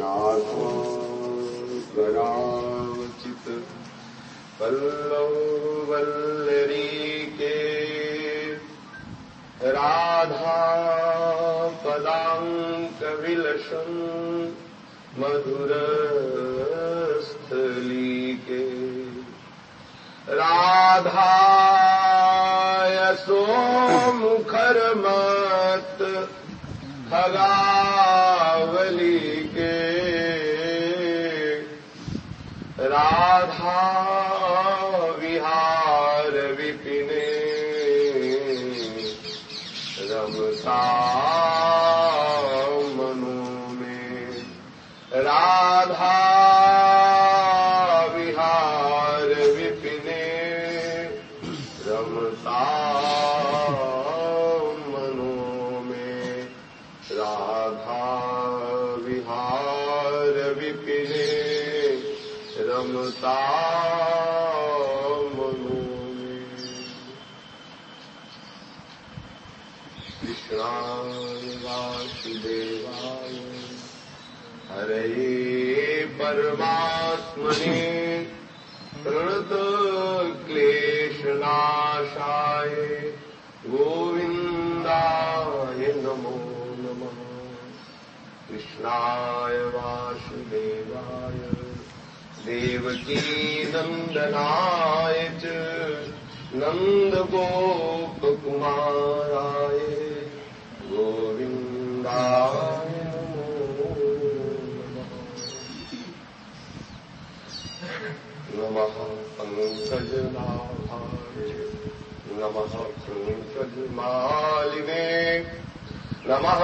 राधा कराचित पल्लव वल्लरी के राधा पदांक विलसन मधुर स्थली के राधा यशो मुखर मत खगावली राधा विहार विपिने रमता परमात्मने प्रणत क्लेशनाशाय गोविन्दाय नमो नमः। कृष्णाय वासुदेवाय देवकी नन्दनाय च नन्दगोपकुमाराय गोविन्दाय पङ्कजनाभाय नमः पङ्कजमालिने नमः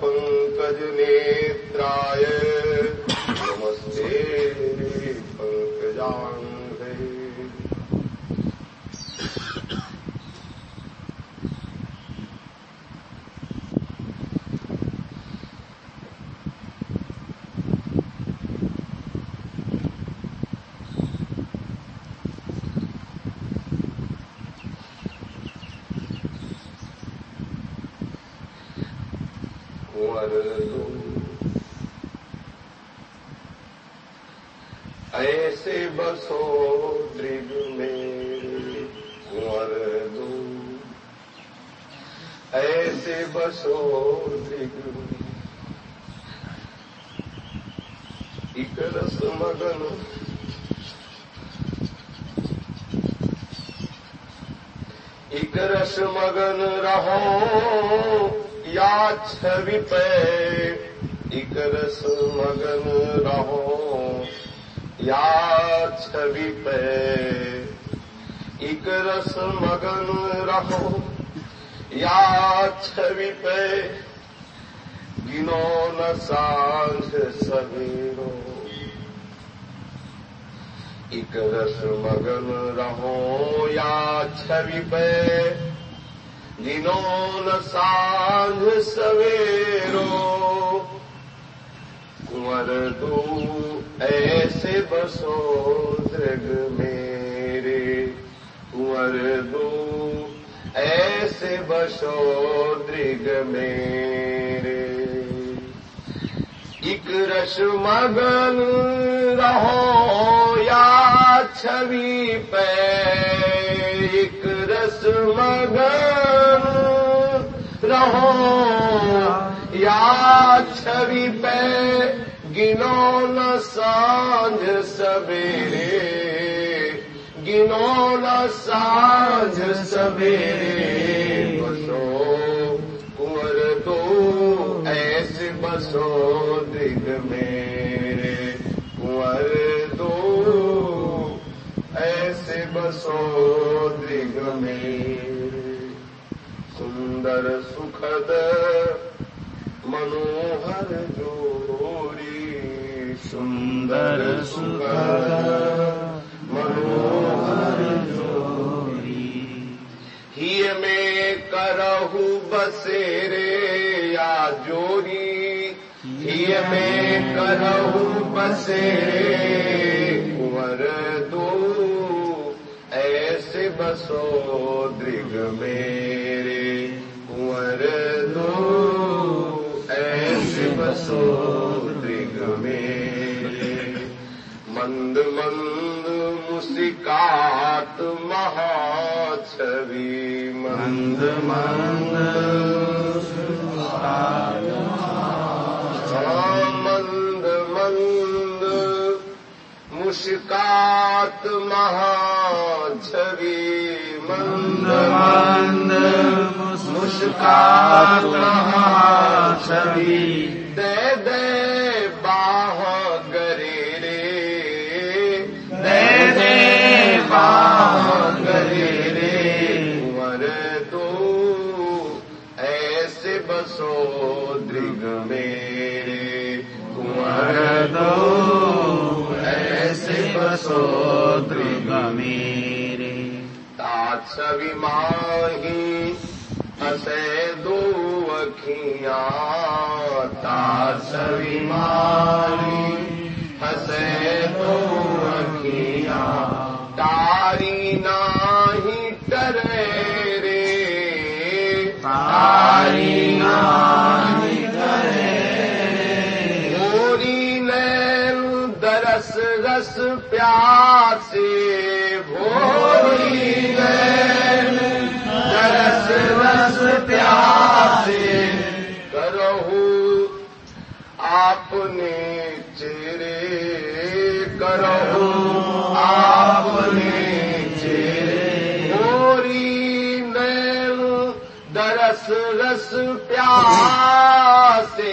पङ्कजनेत्राय नमस्ते पङ्कजाङ्घ्रे कुंवर दो ऐसे बसो दृग मेरे कुंवर दो ऐसे बसो दृग इक रस मगन इक रस मगन रहो या छवि पे इक रस मगन रहो या छवि पे इक रस मगन रहो या छवि पे गिनो न साँझ सवेरो। इक रस मगन रहो या छवि पे गिनो न साँझ सवेरो। कुंवर दो ऐसे बसो दृग मेरे। कुंवर दो ऐसे बसो दृग मेरे। इक रस मगन रहो या छवि पे। इक रस मगन रहो या छवि पे गिनो न साँझ सवेरे। गिनो न साँझ सवेरे। बसो कुंवर दो, ऐसे बसो दिग मेरे। कुंवर दो, ऐसे बसो दिग मेरे। सुंदर सुखद मनोहर जोरी सुंदर सुखद मनोहर जोरी हिय में करहु बसेरे या जोरी हिय में करहु बसेरे कुंवर बसो दृग मेरे कुंवर दो ऐसे बसो दृग मेरे मंद मंद मुस्कात महाछवि मंद मंद मुस्कात मुस्कात महाछवि दे दे बाह गरे रे दे दे बाह गरे रे कुंवर तो ऐसे बसो दृग मेरे। कुंवर दो गेरे तात्सविमाहि अभिमाहि हसे दो तासविमासे दो तारि नाहि टरे रे। तारी भोरी नैन दरस रस प्यासे करहु आपने चेरे करहु, आपने चेरे मोरी नैन दरस रस प्यासे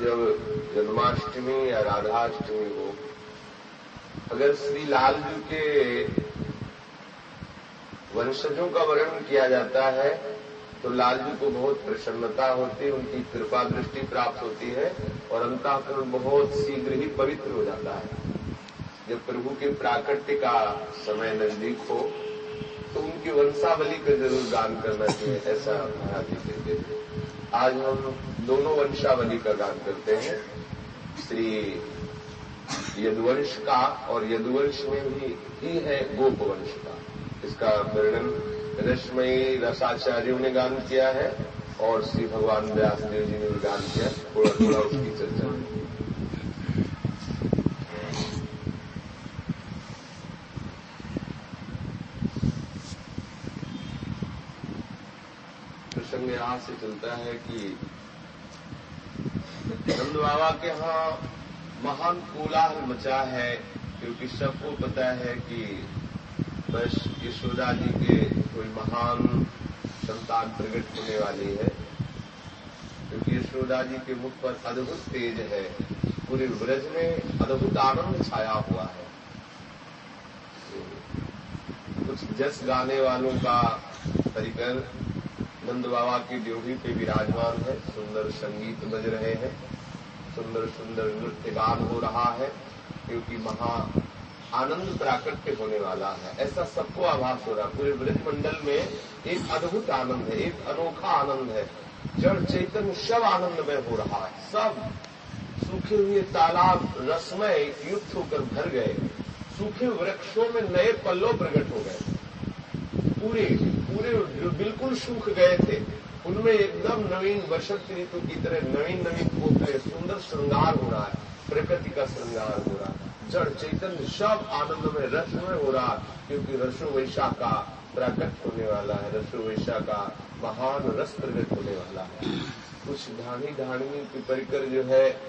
जब जन्माष्टमी या राधाष्टमी हो, अगर श्री लाल जी के वंशजों का वर्णन किया जाता है तो लाल जी को बहुत प्रसन्नता होती है, उनकी कृपा दृष्टि प्राप्त होती है, और अंताकरण बहुत शीघ्र ही पवित्र हो जाता है। जब प्रभु के प्राकट्य का समय नज़दीक हो तो उनकी वंशावली का ज़रूर गान करना चाहिए, ऐसा महाराज जी कहते थे आज हम दोनों वंशावली का गान करते हैं। श्री यदुवंश का और यदुवंश में भी, ही है गोप वंश का। इसका वर्णन रश्मयी रसाचार्यों ने गान किया है और श्री भगवान व्यासदेव जी ने भी गान किया थोड़ा थोड़ा उसकी चर्चा प्रसंग यहाँ से चलता है कि नंद बाबा के यहाँ महान कोलाहल मचा है, क्योंकि सबको पता है कि बस यशोदा जी के कोई महान संतान प्रकट होने वाली है। क्योंकि यशोदा जी के मुख पर अद्भुत तेज है, पूरे व्रज में अद्भुत आनंद छाया हुआ है। कुछ जस गाने वालों का परिकर नंद बाबा की ड्योढ़ी पे विराजमान है, सुंदर संगीत बज रहे हैं। सुंदर सुंदर नृत्य गान हो रहा है, क्योंकि महा आनंद प्राकट्य होने वाला है। ऐसा सबको आभास हो रहा है। पूरे ब्रज मंडल में एक अद्भुत आनंद है, एक अनोखा आनंद है। जड़ चैतन्य सब आनंद में हो रहा है। सब सूखे हुए तालाब रसमय युक्त होकर भर गए। सूखे वृक्षों में नए पल्लो प्रकट हो गए। पूरे पूरे बिल्कुल सूख गए थे। उनमें एकदम नवीन वसंत ऋतु की तरह नवीन नवीन पोखरे सुंदर श्रृंगार हो रहा है, प्रकृति का श्रृंगार हो रहा है। जड़ चैतन्य सब आनंद में, रस में हो रहा क्योंकि रसो वैशा का प्रकट होने वाला है रसो वैशा का महान रस प्रकट होने वाला है। कुछ ढाणी ढाणी की परिकर जो है,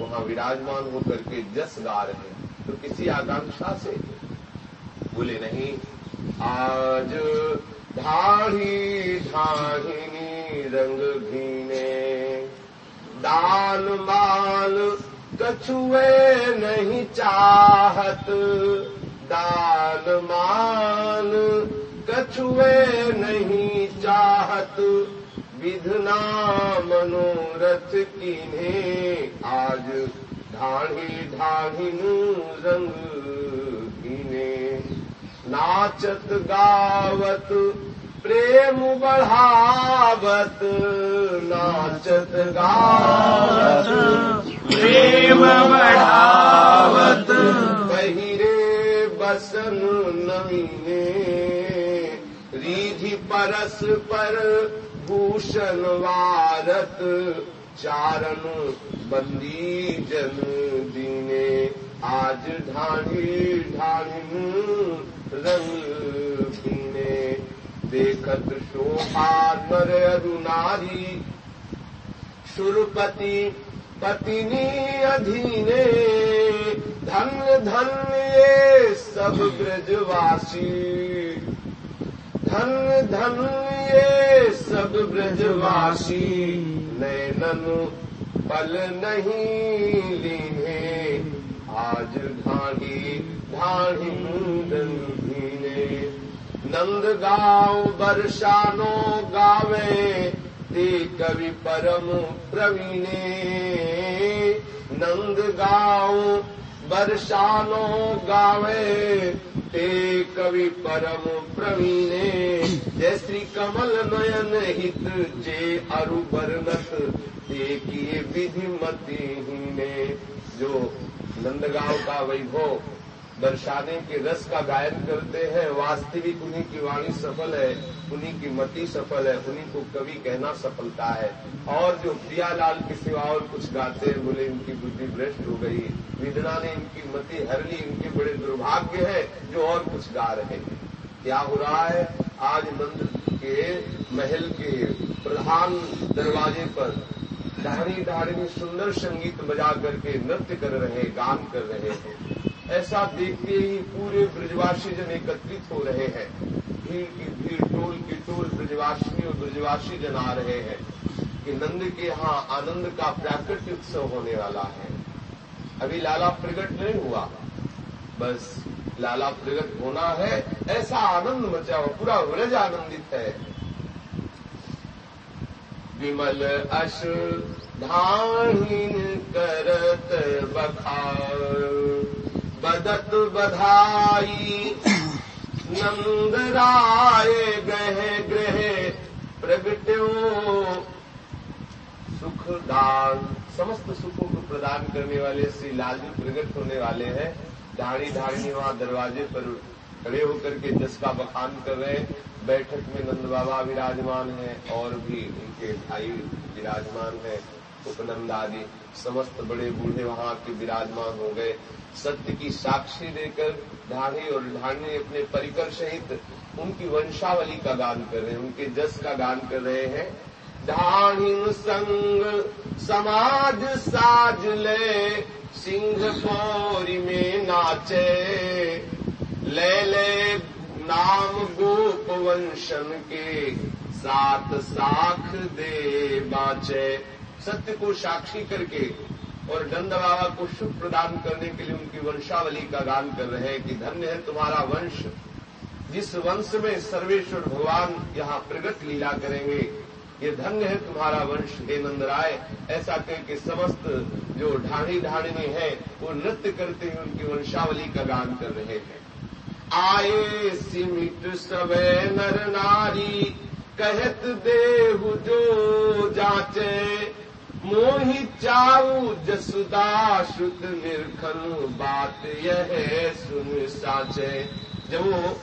वहाँ विराजमान होकर के जस गा रहे हैं। तो किसी आकांक्षा से? बोले, नहीं, आज ढाढ़ी ढाढ़िनी रंग भीने दान माल कछुए नहीं चाहत। दान माल कछुए नहीं चाहत। विधना मनोरथ किन्हें आज ढाढ़ी ढाढ़िन रंग कीने नाचत गावत प्रेम बढ़ावत नाचत गावत। प्रेम बढ़ावत पहिरे बसन नमीने रीधि परस पर भूषण वारत। चारण बंदी जन दीने आज ढाणी ढाणी रंग पीने देखत शोभा नर अरुनारी सुरपति पतिनी अधीने। धन्य धन्य ये सब ब्रजवासी। धन्य धन्य ये सब ब्रजवासी। नैनन पल नहीं लीने। आज ढाढ़ी ढाढ़ी ने नंद गाँव बरसानो गावे ते कवि परम प्रवीणे। नंद गाँव बरसानो गावे ते कवि परम प्रवीणे। जय श्री कमल नयन हित, जे अरु बरनत ते किए विधि मति जो नंदगांव का वैभव दर्शाने के रस का गायन करते हैं। वास्तविक उन्हीं की वाणी सफल है, उन्हीं की मति सफल है, उन्हीं को कवि कहना सफलता है। और जो प्रियालाल की सिवा और कुछ गाते हैं, बोले, इनकी बुद्धि भ्रष्ट हो गई विदना ने इनकी मति हर ली, इनके बड़े दुर्भाग्य है जो और कुछ गा रहे हैं। क्या हो रहा है? आज मंदिर के महल के प्रधान दरवाजे पर दाढ़ी दाढ़ी सुंदर संगीत बजा करके नृत्य कर रहे गान कर रहे हैं। ऐसा देखते ही पूरे ब्रजवासी जन एकत्रित हो रहे हैं। भीड़ की भीड़, टोल की टोल ब्रजवासी और ब्रजवासी जन आ रहे हैं कि नंद के यहाँ आनंद का प्राकृतिक उत्सव होने वाला है। अभी लाला प्रकट नहीं हुआ। बस लाला प्रकट होना है, ऐसा आनंद मचा हुआ पूरा व्रज आनंदित है। विमल अश धाहीन करत बखार। बदत बधाई। नंद राय गह ग्रह प्रगट्यो। सुख दान, समस्त सुखों को प्रदान करने वाले श्री लालजी प्रकट होने वाले हैं। ढाणी ढाणी वहाँ दरवाजे पर खड़े होकर के जस का बखान कर रहे हैं। बैठक में नंद बाबा विराजमान है और भी उनके भाई विराजमान है। उपनंद आदि समस्त बड़े बूढ़े वहाँ के विराजमान हो गए। सत्य की साक्षी देकर ढाणी और ढाणी अपने परिकर सहित उनकी वंशावली का गान कर रहे हैं, उनके जस का गान कर रहे हैं। ढाणिन संग समाज साज ले, सिंह पौरी में नाचे। ले ले, नाम गोप वंशन के सात साख दे बाचे। सत्य को साक्षी करके और नंद बाबा को सुख प्रदान करने के लिए उनकी वंशावली का गान कर रहे हैं कि धन्य है तुम्हारा वंश। जिस वंश में सर्वेश्वर भगवान यहाँ प्रगट लीला करेंगे, ये धन्य है तुम्हारा वंश, हे नंदराय ऐसा कह के समस्त जो ढाणी ढाणिनी है, वो नृत्य करते हुए उनकी वंशावली का गान कर रहे हैं। आए सिमिट सवे नर नारी, कहत देहु जो जाचे मोहि चाऊ जसुदा श्रुत निर्खन बात यह सुन साचे। जब वो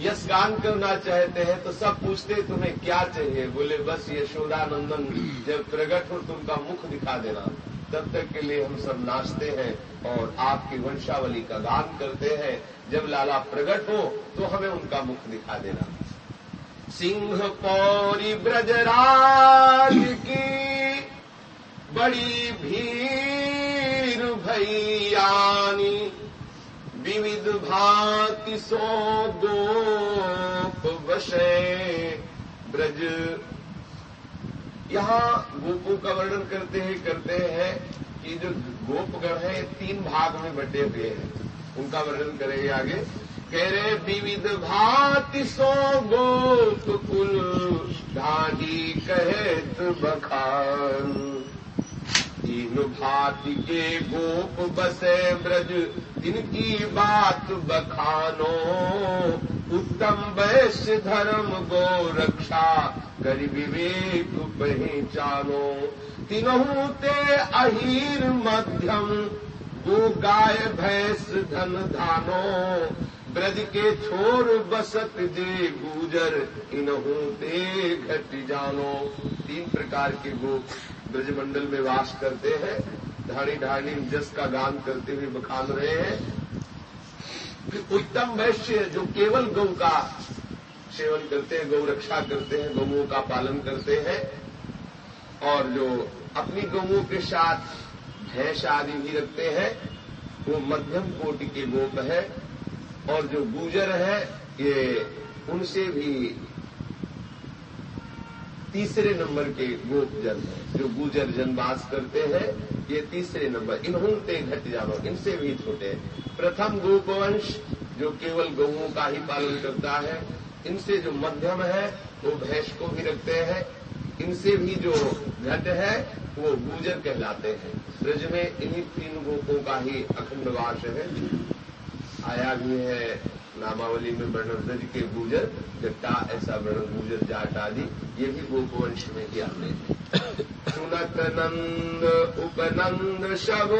यश गान करना चाहते हैं तो सब पूछते तुम्हें क्या चाहिए? बोले, बस यशोदा नंदन जब प्रगट हो तुमका मुख दिखा देना। तब तक के लिए हम सब नाचते हैं और आपकी वंशावली का गान करते हैं। जब लाला प्रगट हो तो हमें उनका मुख दिखा देना। सिंह पौरी ब्रजराज की बड़ी भीड़ भैयानी, विविध भांति सो गोप बसे ब्रज। यहाँ गोपों का वर्णन करते हैं करते हैं कि जो गोपगण है, तीन भाग में बटे हुए हैं। उनका वर्णन करेंगे आगे। कह रहे विविध भांति सो गोप कुल ढाढ़ी कहत बखान। तीन भाति के गोप बसे ब्रज इनकी बात बखानो। उत्तम वैश्य धर्म गो रक्षा। कर विवेक पहचानो। तीनों ते अहीर मध्यम। गो गाय भैंस धन धानो। ब्रज के छोर बसत जे गुजर। इनहू ते घट जानो। तीन प्रकार के गोप। ब्रजमंडल में वास करते हैं, ढाणी ढाणी जस का गान करते हुए बखान रहे हैं। उत्तम वैश्य जो केवल गौ का सेवन करते हैं, गौ रक्षा करते हैं, गौओं का पालन करते हैं, और जो अपनी गौओं के साथ भैंस आदि भी रखते हैं, वो मध्यम कोटि के गोप है, और जो गुजर है, ये उनसे भी तीसरे नंबर के गोप जन जो गुजर जनवास करते हैं, ये तीसरे नंबर, इन्हों ते घट जानो इनसे भी छोटे प्रथम गोपवंश, जो केवल गौओं का ही पालन करता है, इनसे जो मध्यम है, वो भैंस को भी रखते हैं, इनसे भी जो घट है, वो गुजर कहलाते हैं। ब्रज में इन्हीं तीन गोपों का ही अखंड वास है। आया भी है नामावली में वर्णन ब्रज के गुजर जट्टा ऐसा वर्णन गुजर जाट आदि, ये भी गोपवंश में ही हैं सुनत नंद उपनंद सब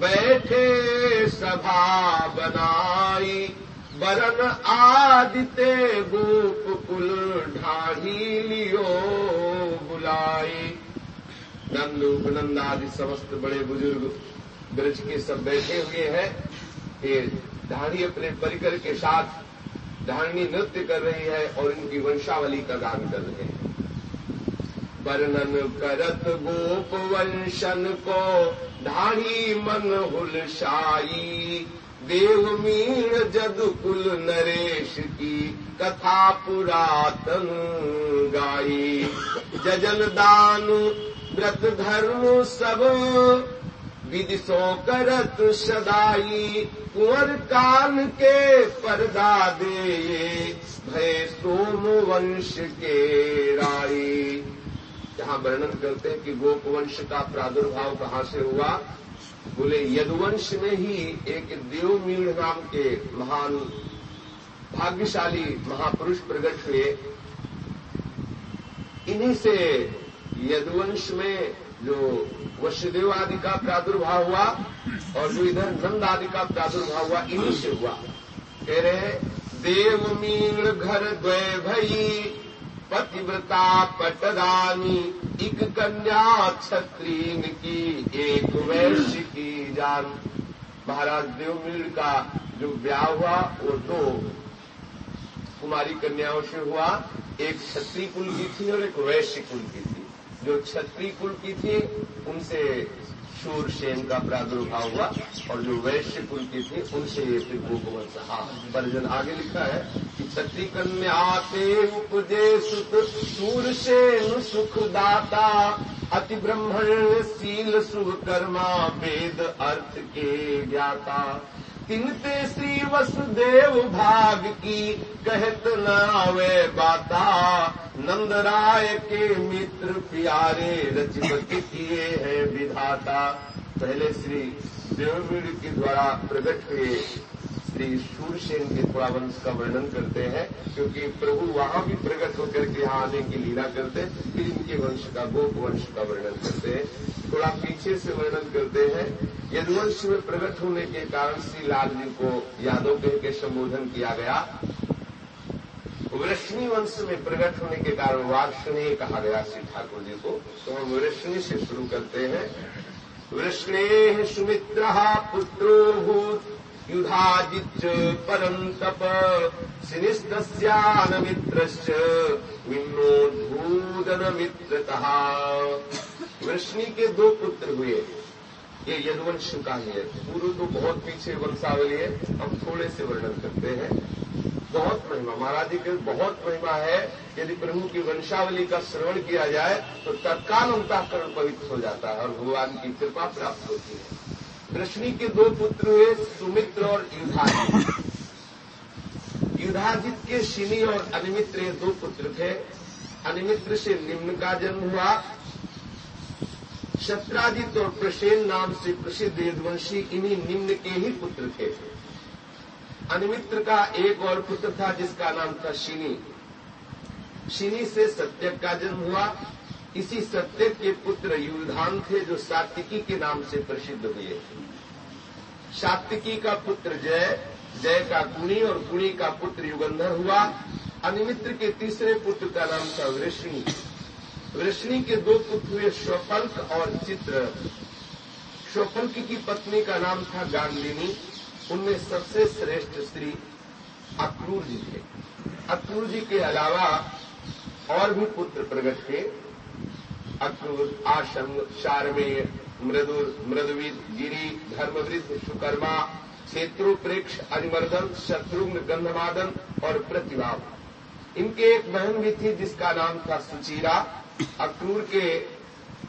बैठे सभा बनाई बरन आदिते गोप कुल ढाढ़ी लियो बुलाई। नंद, उपनंद आदि समस्त बड़े बुज़ुर्ग ब्रज के सब बैठे हुए हैं। ये अपने परिकर के साथ ढाणी नृत्य कर रही है और इनकी वंशावली का गान कर रहे हैं। वर्णन करत गोप वंशन को ढाणी मन हुलशाई। देव मीण जद कुल नरेश की, कथा पुरातन गाई। जजल दान, व्रत धर्म सब विदिशो करत सदाई, कुंवर कान के पर्दा दे भय सोम वंश के राई। जहाँ वर्णन करते हैं कि गोप वंश का प्रादुर्भाव कहाँ से हुआ? बोले, यदुवंश में ही एक देवमीण नाम के महान, भाग्यशाली महापुरुष प्रकट हुए। इन्हीं से यदुवंश में जो वशदेव आदि का प्रादुर्भाव हुआ और जो इधर नंद आदि का प्रादुर्भाव हुआ, इन्हीं से हुआ। कह रहे देव मीण घर द्वय भई पतिव्रता पटदानी एक कन्या छत्रीन की एक वैश्य की जान। महाराज देवमीण का जो ब्याह हुआ, वो दो कुमारी कन्याओं से हुआ। एक क्षत्रिय कुल की थी और एक वैश्य कुल की थी। जो क्षत्रिय कुल की थी, उनसे शूरसेन का प्रादुर्भाव हुआ, और जो वैश्य कुल की थी, उनसे ये फिर गोपवंश हाँ परिजन आगे लिखा है कि क्षत्रिय कन्या ते उपदेश शूरसेन सुखदाता अति ब्रह्मण सील शुभ कर्मा, वेद अर्थ के ज्ञाता। तिनते श्री वसुदेव भाग की कहत नावे बाता। नंद राय के मित्र प्यारे रचमत किए हैं विधाता। पहले श्री देववीर के द्वारा प्रकट हुए। श्री सूरसेन के थोड़ा वंश का वर्णन करते हैं, क्योंकि प्रभु वहाँ भी प्रकट होकर के यहाँ आने की लीला करते हैं, फिर इनके वंश का, गोप वंश का वर्णन करते हैं। थोड़ा पीछे से वर्णन करते हैं, यदुवंश में प्रकट होने के कारण श्री लाल जी को यादव कह के संबोधन किया गया। वृष्णि वंश में प्रकट होने के कारण वार्षणीय कहा गया श्री ठाकुर जी को। तो हम वृष्णि से शुरू करते हैं। वृष्णेः सुमित्रः पुत्रो भूत् युधाजिच्च परम् तप। सिनिस्तस्यानमित्रश्च मिन्नोद्भूदनमित्रतः वृष्णि के दो पुत्र हुए। ये यदुवंश का ही है। पूर्व तो बहुत पीछे वंशावली है हम थोड़े से वर्णन करते हैं। बहुत महिमा। महाराज जी के बहुत महिमा है। यदि प्रभु की वंशावली का श्रवण किया जाए तो तत्काल अंतःकरण पवित्र हो जाता है और भगवान की कृपा प्राप्त होती है। कृष्णी के दो पुत्र हुए सुमित्र और युधाजित युधाजित के शिनी और अनिमित्र ये दो पुत्र थे। अनिमित्र से निम्न का जन्म हुआ। शत्राजित और प्रसेन नाम से प्रसिद्ध यदवंशी इन्हीं निम्न के ही पुत्र थे। अनिमित्र का एक और पुत्र था जिसका नाम था शिनी। शिनी से सत्यक का जन्म हुआ। इसी सत्यक के पुत्र युधान थे जो सात्विकी के नाम से प्रसिद्ध हुए सात्विकी का पुत्र जय जय का कुणी और कुणी का पुत्र युगंधर हुआ। अनिमित्र के तीसरे पुत्र का नाम था वृष्णि। वृष्णि के दो पुत्र हुए स्वपल्क और चित्र। स्वपल्क की पत्नी का नाम था गांधिनी उनमें सबसे श्रेष्ठ स्त्री अक्रूर जी थे। अक्रूर जी के अलावा और भी पुत्र प्रकट थे अक्रूर आशम शारमेय, मृदुर मृदविद गिरी, धर्मवृद्ध, सुकर्मा क्षेत्रो प्रेक्ष अरिमर्दन शत्रुघ्न, गंधमादन और प्रतिभा इनके एक बहन भी थी जिसका नाम था सुचीरा। अक्रूर के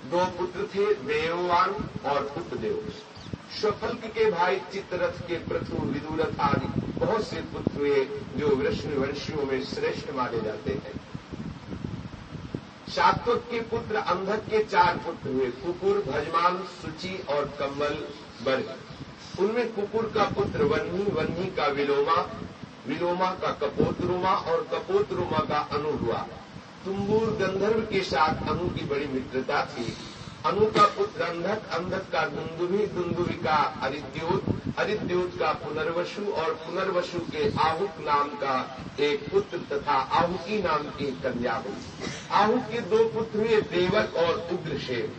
दो पुत्र थे देववान और उपदेव। स्वफल्क के भाई चित्ररथ के पृथु विदुरथ आदि, बहुत से पुत्र हुए, जो वृष्ण वंशियों में श्रेष्ठ माने जाते हैं। शात्वक के पुत्र अंधक के चार पुत्र हुए। कुकुर, भजमान, सुचि और कम्बल वर्ग उनमें कुकुर का पुत्र वन्ही वन्ही का विलोमा विलोमा का कपोतरुमा और कपोतरुमा का अनु हुआ। तुम्बूर गंधर्व के साथ अनु की बड़ी मित्रता थी। अनु का पुत्र अंधक अंधक का दुंदुभी दुंदुभी का अरिद्योत अरिद्योत का पुनर्वसु और पुनर्वसु के आहुक नाम का एक पुत्र तथा आहुकी नाम की कन्या हुई। आहुक के दो पुत्र हुए देवक और उग्रशेव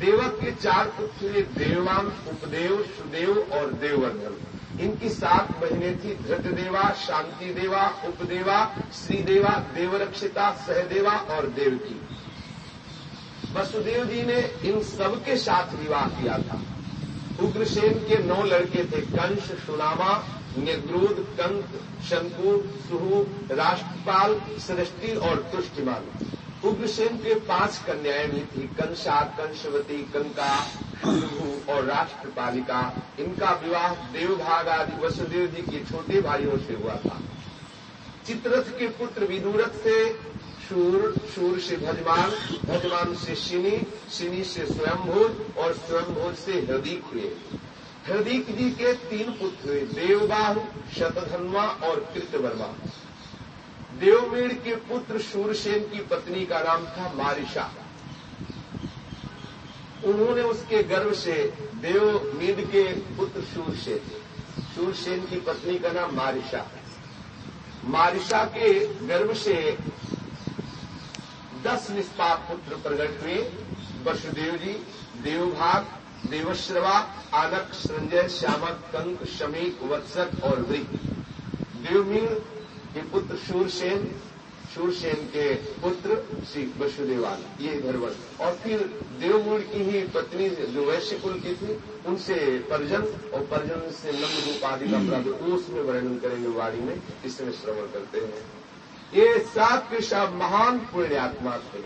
देवक के चार पुत्र हुए देवान उपदेव, सुदेव और देववर्धन। इनकी सात बहनें थी, धृतदेवा शांति देवा उपदेवा, श्रीदेवा, देवरक्षिता, सहदेवा और देवकी। वसुदेव जी ने इन सबके साथ विवाह किया था। उग्रसेन के नौ लड़के थे, कंश, सुनामा निग्रोध कंक, शंकु, सुहु, राष्ट्रपाल, सृष्टि और तुष्टिमान। उग्रसेन के पाँच कन्याएँ भी थी कंसा कंशवती, कंका शुभु और राष्ट्रपालिका। इनका विवाह देवभाग आदि वसुदेव जी के छोटे भाइयों से हुआ था। चित्रथ के पुत्र विदुरथ से शूर शूर से भजमान भजमान से शिनी शिनी से स्वयंभोज और स्वयंभोज से हृदय हुए हृदय जी के तीन पुत्र हुए, देवबाहु, शतधन्वा और कृतवर्मा। देवमेड़ के पुत्र शूरसेन की पत्नी का नाम था मारिशा। उन्होंने उसके गर्भ से देवमीद के पुत्र शूरसेन शूरसेन की पत्नी का नाम मारिशा। मारिशा के गर्भ से दस निष्पाप पुत्र प्रकट हुए। वसुदेव जी, देवभाग, देवश्रवा आनक संजय, श्यामक, कंक, शमीक वत्सक और वृक। देवमीन के पुत्र शूरसेन शूरसेन के पुत्र श्री वसुदेवान ये धर्मन और फिर देवमूल की ही पत्नी जो वैश्य कुल की थी, उनसे परजन और परजन से नंद रूप आदि का उसमें वर्णन करेंगे वाणी में, इसमें श्रवण करते हैं। ये सब के महान पुण्यात्मा थे।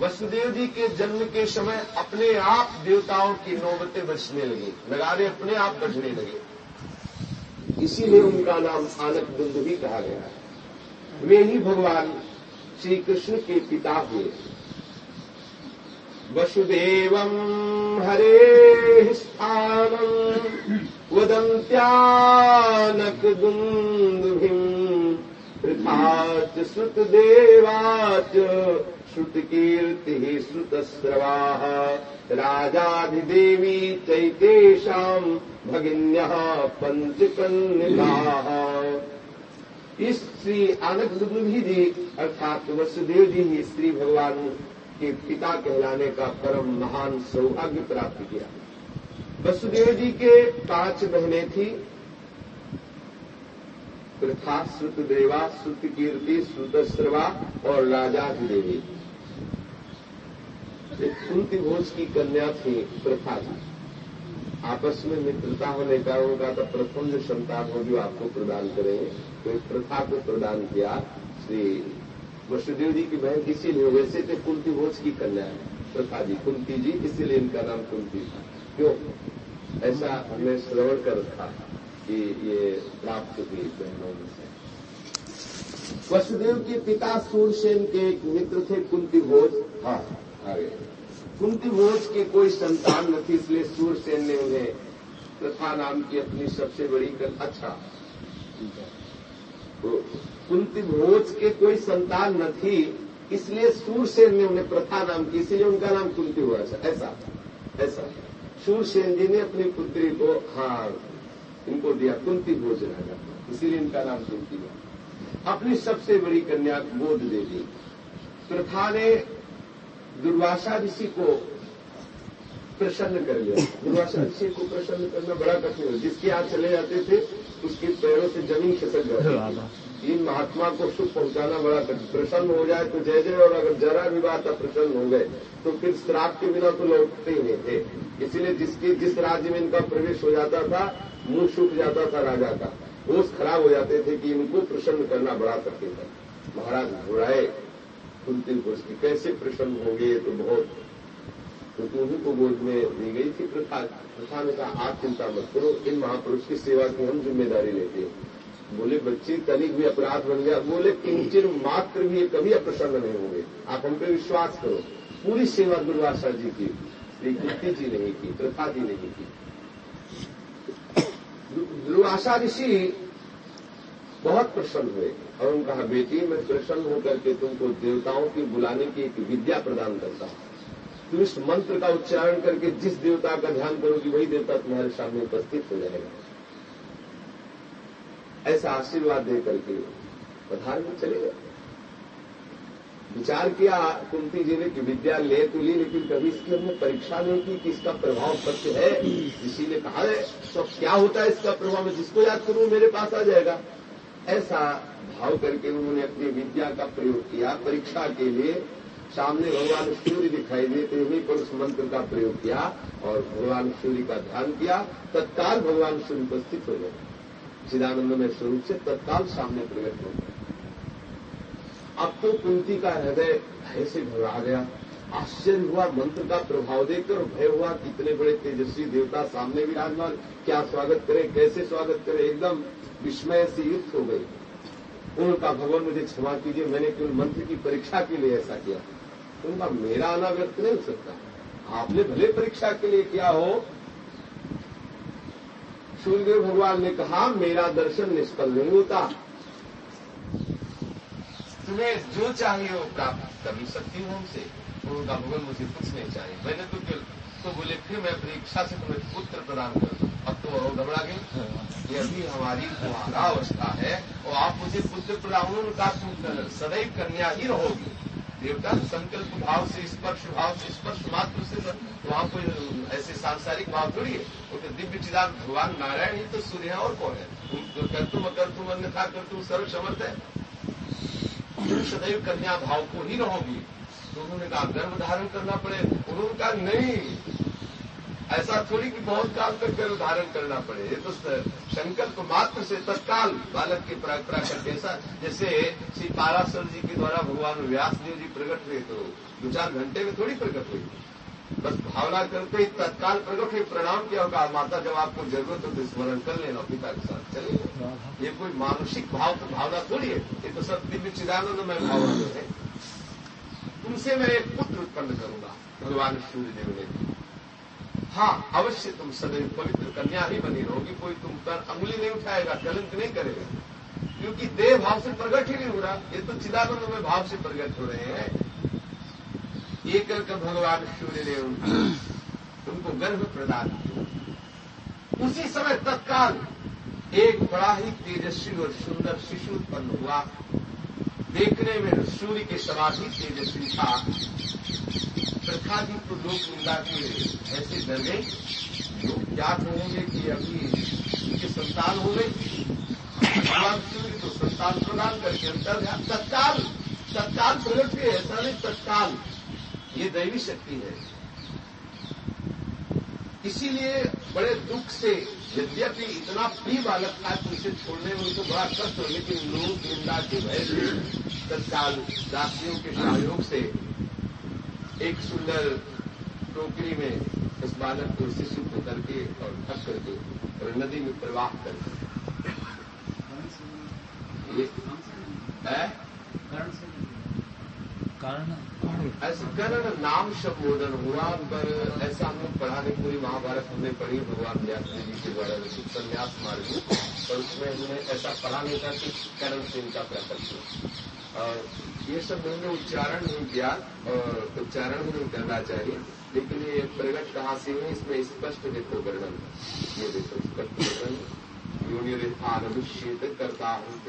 वसुदेव जी के जन्म के समय अपने आप देवताओं की नौबतें बचने लगी नगारे अपने आप बजने लगे। इसीलिए उनका नाम आनक दुंद भी कहा गया है। वे ही भगवान श्री कृष्ण के पिता हुए। वसुदेव हरे स्थान वदंत्यानक दुंदुभिम पृथाच श्रुतदेवाच श्रुतकीर्तिः श्रुतस्रवाः राजाधिदेवी चैतेषाम् भगिन्यः पंचकन्यकाः इस श्री आनंद जी, अर्थात वसुदेव जी ही श्री भगवान के पिता कहलाने का परम महान सौभाग्य प्राप्त किया। वसुदेव जी के पाँच बहनें थी। प्रथा श्रुत देवा श्रुत कीर्ति श्रुतश्रवा और राजा देवी। कुंती भोज की कन्या थी प्रथा जी। आपस में मित्रता होने का उनका तो प्रथम जो संतान हो जो आपको प्रदान करेंगे। तो इस प्रथा को प्रदान किया श्री वसुदेव जी की बहन इसीलिए वैसे थे कुंती भोज की कन्या है, प्रथा जी। कुंती जी, इसीलिए इनका नाम कुंती था। क्यों? ऐसा हमने श्रवण कर रखा कि ये प्राप्त हुई बहनों में से। वसुदेव के पिता सूरसेन के एक मित्र थे, कुंती भोज हाँ आगे कुंती भोज के कोई संतान न थी, इसलिए सूरसेन ने उन्हें प्रथा नाम की अपनी सबसे बड़ी कर अच्छा। तो कुंती भोज के कोई संतान न थी, इसलिए सूरसेन ने उन्हें प्रथा नाम की, इसलिए उनका नाम कुंती हुआ ऐसा। ऐसा। सूरसेन जी ने अपनी पुत्री को हाँ इनको दिया कुंती भोज राजा इसीलिए इनका नाम कुंती है। अपनी सबसे बड़ी कन्या गोद दी प्रथा ने दुर्वासा ऋषि को प्रसन्न कर लिया। दुर्वासा ऋषि को प्रसन्न करना बड़ा कठिन है। जिसके यहाँ चले जाते थे उसके पैरों से ज़मीन खिसक जाती इन महात्मा को सुख पहुंचाना बड़ा कठिन। प्रसन्न हो जाए तो जय जय और अगर जरा भी बात प्रसन्न हो गए तो फिर श्राप के बिना तो लौटते ही नहीं थे। इसीलिए जिसके जिस राज्य में इनका प्रवेश हो जाता था मुँह सूख जाता था, राजा का। होश खराब हो जाते थे कि इनको प्रसन्न करना बड़ा कठिन है। महाराज घुराए कुंती की कैसे प्रसन्न होंगे तो बहुत। क्योंकि उन्हीं को गोद में दी गई थी प्रथा। प्रथा ने कहा, आप चिंता मत करो, इन महापुरुष की सेवा की हम ज़िम्मेदारी लेते हैं। बोले, बच्चे तनिक भी अपराध बन गया। बोले, किंचन मात्र भी कभी अप्रसन्न नहीं होंगे। आप हम पे विश्वास करो। पूरी सेवा दुर्वासा जी की। श्री कुर्ती जी नहीं की, प्रथा जी नहीं की। दुर्वासा ऋषि बहुत प्रसन्न हुए और उन्होंने कहा, बेटी, मैं प्रसन्न होकर के तुमको देवताओं की बुलाने की एक विद्या प्रदान करता हूँ। तुम इस मंत्र का उच्चारण करके जिस देवता का ध्यान करोगी, वही देवता तुम्हारे सामने उपस्थित हो जाएगा। ऐसा आशीर्वाद देकर के पधार में चले गए। विचार किया, कुंती जी ने कि विद्या ले तो ली, लेकिन कभी इसकी हमने परीक्षा नहीं की कि इसका प्रभाव सत्य है। इसी ने कहा है तो क्या होता है इसका प्रभाव? मैं जिसको याद करूँ मेरे पास आ जाएगा। ऐसा भाव करके उन्होंने अपनी विद्या का प्रयोग किया। परीक्षा के लिए सामने भगवान सूर्य दिखाई देते यहीं पर उस मंत्र का प्रयोग किया और भगवान सूर्य का ध्यान किया। तत्काल भगवान सूर्य उपस्थित हो गए। चिदानंद में स्वरूप से तत्काल सामने प्रकट हो गए। अब तो कुंती का हृदय भय से भरा गया। आश्चर्य हुआ, मंत्र का प्रभाव देखकर भय हुआ, कितने बड़े तेजस्वी देवता सामने विराजमान, क्या स्वागत करे, कैसे स्वागत करे, एकदम विस्मय से युक्त हो गई उनका भगवान मुझे क्षमा कीजिए, मैंने केवल मंत्र की परीक्षा के लिए ऐसा किया। उनका मेरा आना व्यक्त नहीं हो सकता। आपने भले परीक्षा के लिए किया हो। सूर्यदेव भगवान ने कहा, मेरा दर्शन निष्फल नहीं होता। तुम्हें जो चाहिए वो प्राप्त कर सकती हूँ हमसे उनका भगवान मुझे कुछ नहीं चाहिए। मैंने तो तो बोले, फिर मैं अपनी इच्छा से तुम्हें पुत्र प्रदान कर अब तो और घबरा गए ये अभी हमारी कुहारा अवस्था है और आप मुझे पुत्र प्रदान का तुम सदैव कन्या ही रहोगी। देवता, संकल्प भाव से, स्पर्श भाव से, स्पर्श मात्र से वहाँ कोई ऐसे सांसारिक भाव थोड़ी है। वो तो दिव्य चिदान भगवान नारायण ही तो सूर्य और कौन है? तुम अकर तुम अन्यथा कर तुम सर्व समर्थ है। सदैव कन्या भाव को ही रहोगी। तो उन्होंने कहा, गर्भ धारण करना पड़े, उन्होंने कहा, नहीं, ऐसा थोड़ी कि बहुत काम तक गर्भ धारण करना पड़े। ये तो संकल्प मात्र से तत्काल बालक की प्राकृत ऐसा जैसे श्री पाराशर जी के द्वारा भगवान व्यास देव जी प्रकट हुए तो दो चार घंटे में थोड़ी प्रकट हुई। बस भावना करते ही तत्काल प्रकट हुई, प्रणाम किया होगा। माता, जब आपको ज़रूरत हो तो स्मरण कर लेना, पिता के साथ चलिए। ये कोई मानसिक भाव तो भावना थोड़ी है, ये तो सब दिव्य चिदानंद में भावना जो है। तुमसे मैं एक पुत्र उत्पन्न करूँगा, भगवान सूर्यदेव ने। हाँ अवश्य तुम सदैव पवित्र कन्या ही बनी रहोगी, कोई तुम पर अंगुली नहीं उठाएगा, कलंक नहीं करेगा। क्योंकि देह भाव से प्रकट ही नहीं हो रहा, ये तो चिदानंद में भाव से प्रकट हो रहे हैं। ये करके भगवान सूर्यदेव उनको गर्भ प्रदान किया। उसी समय तत्काल एक बड़ा ही तेजस्वी और सुंदर शिशु उत्पन्न हुआ। देखने में सूर्य के समाधि तेजस्वी था। देखा कि तो लोग निंदा के ऐसे डर गए? लोग क्या कहेंगे कि अभी उनके संतान हो गई भगवान सूर्य को संतान प्रदान करके अंतर तत्काल तत्काल प्रगट के ऐसा नहीं, तत्काल ये दैवी शक्ति है। इसीलिए बड़े दुख से यद्यपि इतना प्रिय बालक था कि उसे छोड़ने में उनको बड़ा कष्ट हो लेकिन लोग निंदा के भय से तत्काल दासियों के सहयोग से एक सुंदर टोकरी में इस बालक को शिशु को करके और ढक करके और नदी में प्रवाह करके कारण ऐसे कर्ण नाम संबोधन हुआ पर ऐसा हम पढ़ा नहीं, पूरी महाभारत हमने पढ़ी, भगवान व्यास जी के द्वारा रचित संन्यास मार्ग पर उसमें हमने ऐसा पढ़ा नहीं था कि कर्ण सिंह का प्रकट हो। और ये सब मैंने उच्चारण नहीं किया, और उच्चारण नहीं करना चाहिए, लेकिन ये प्रगट कहाँ से हुई, इसमें स्पष्ट देखो वर्णन। ये देखो स्पष्ट वर्णन। योनि आनविष्यत करता हूँ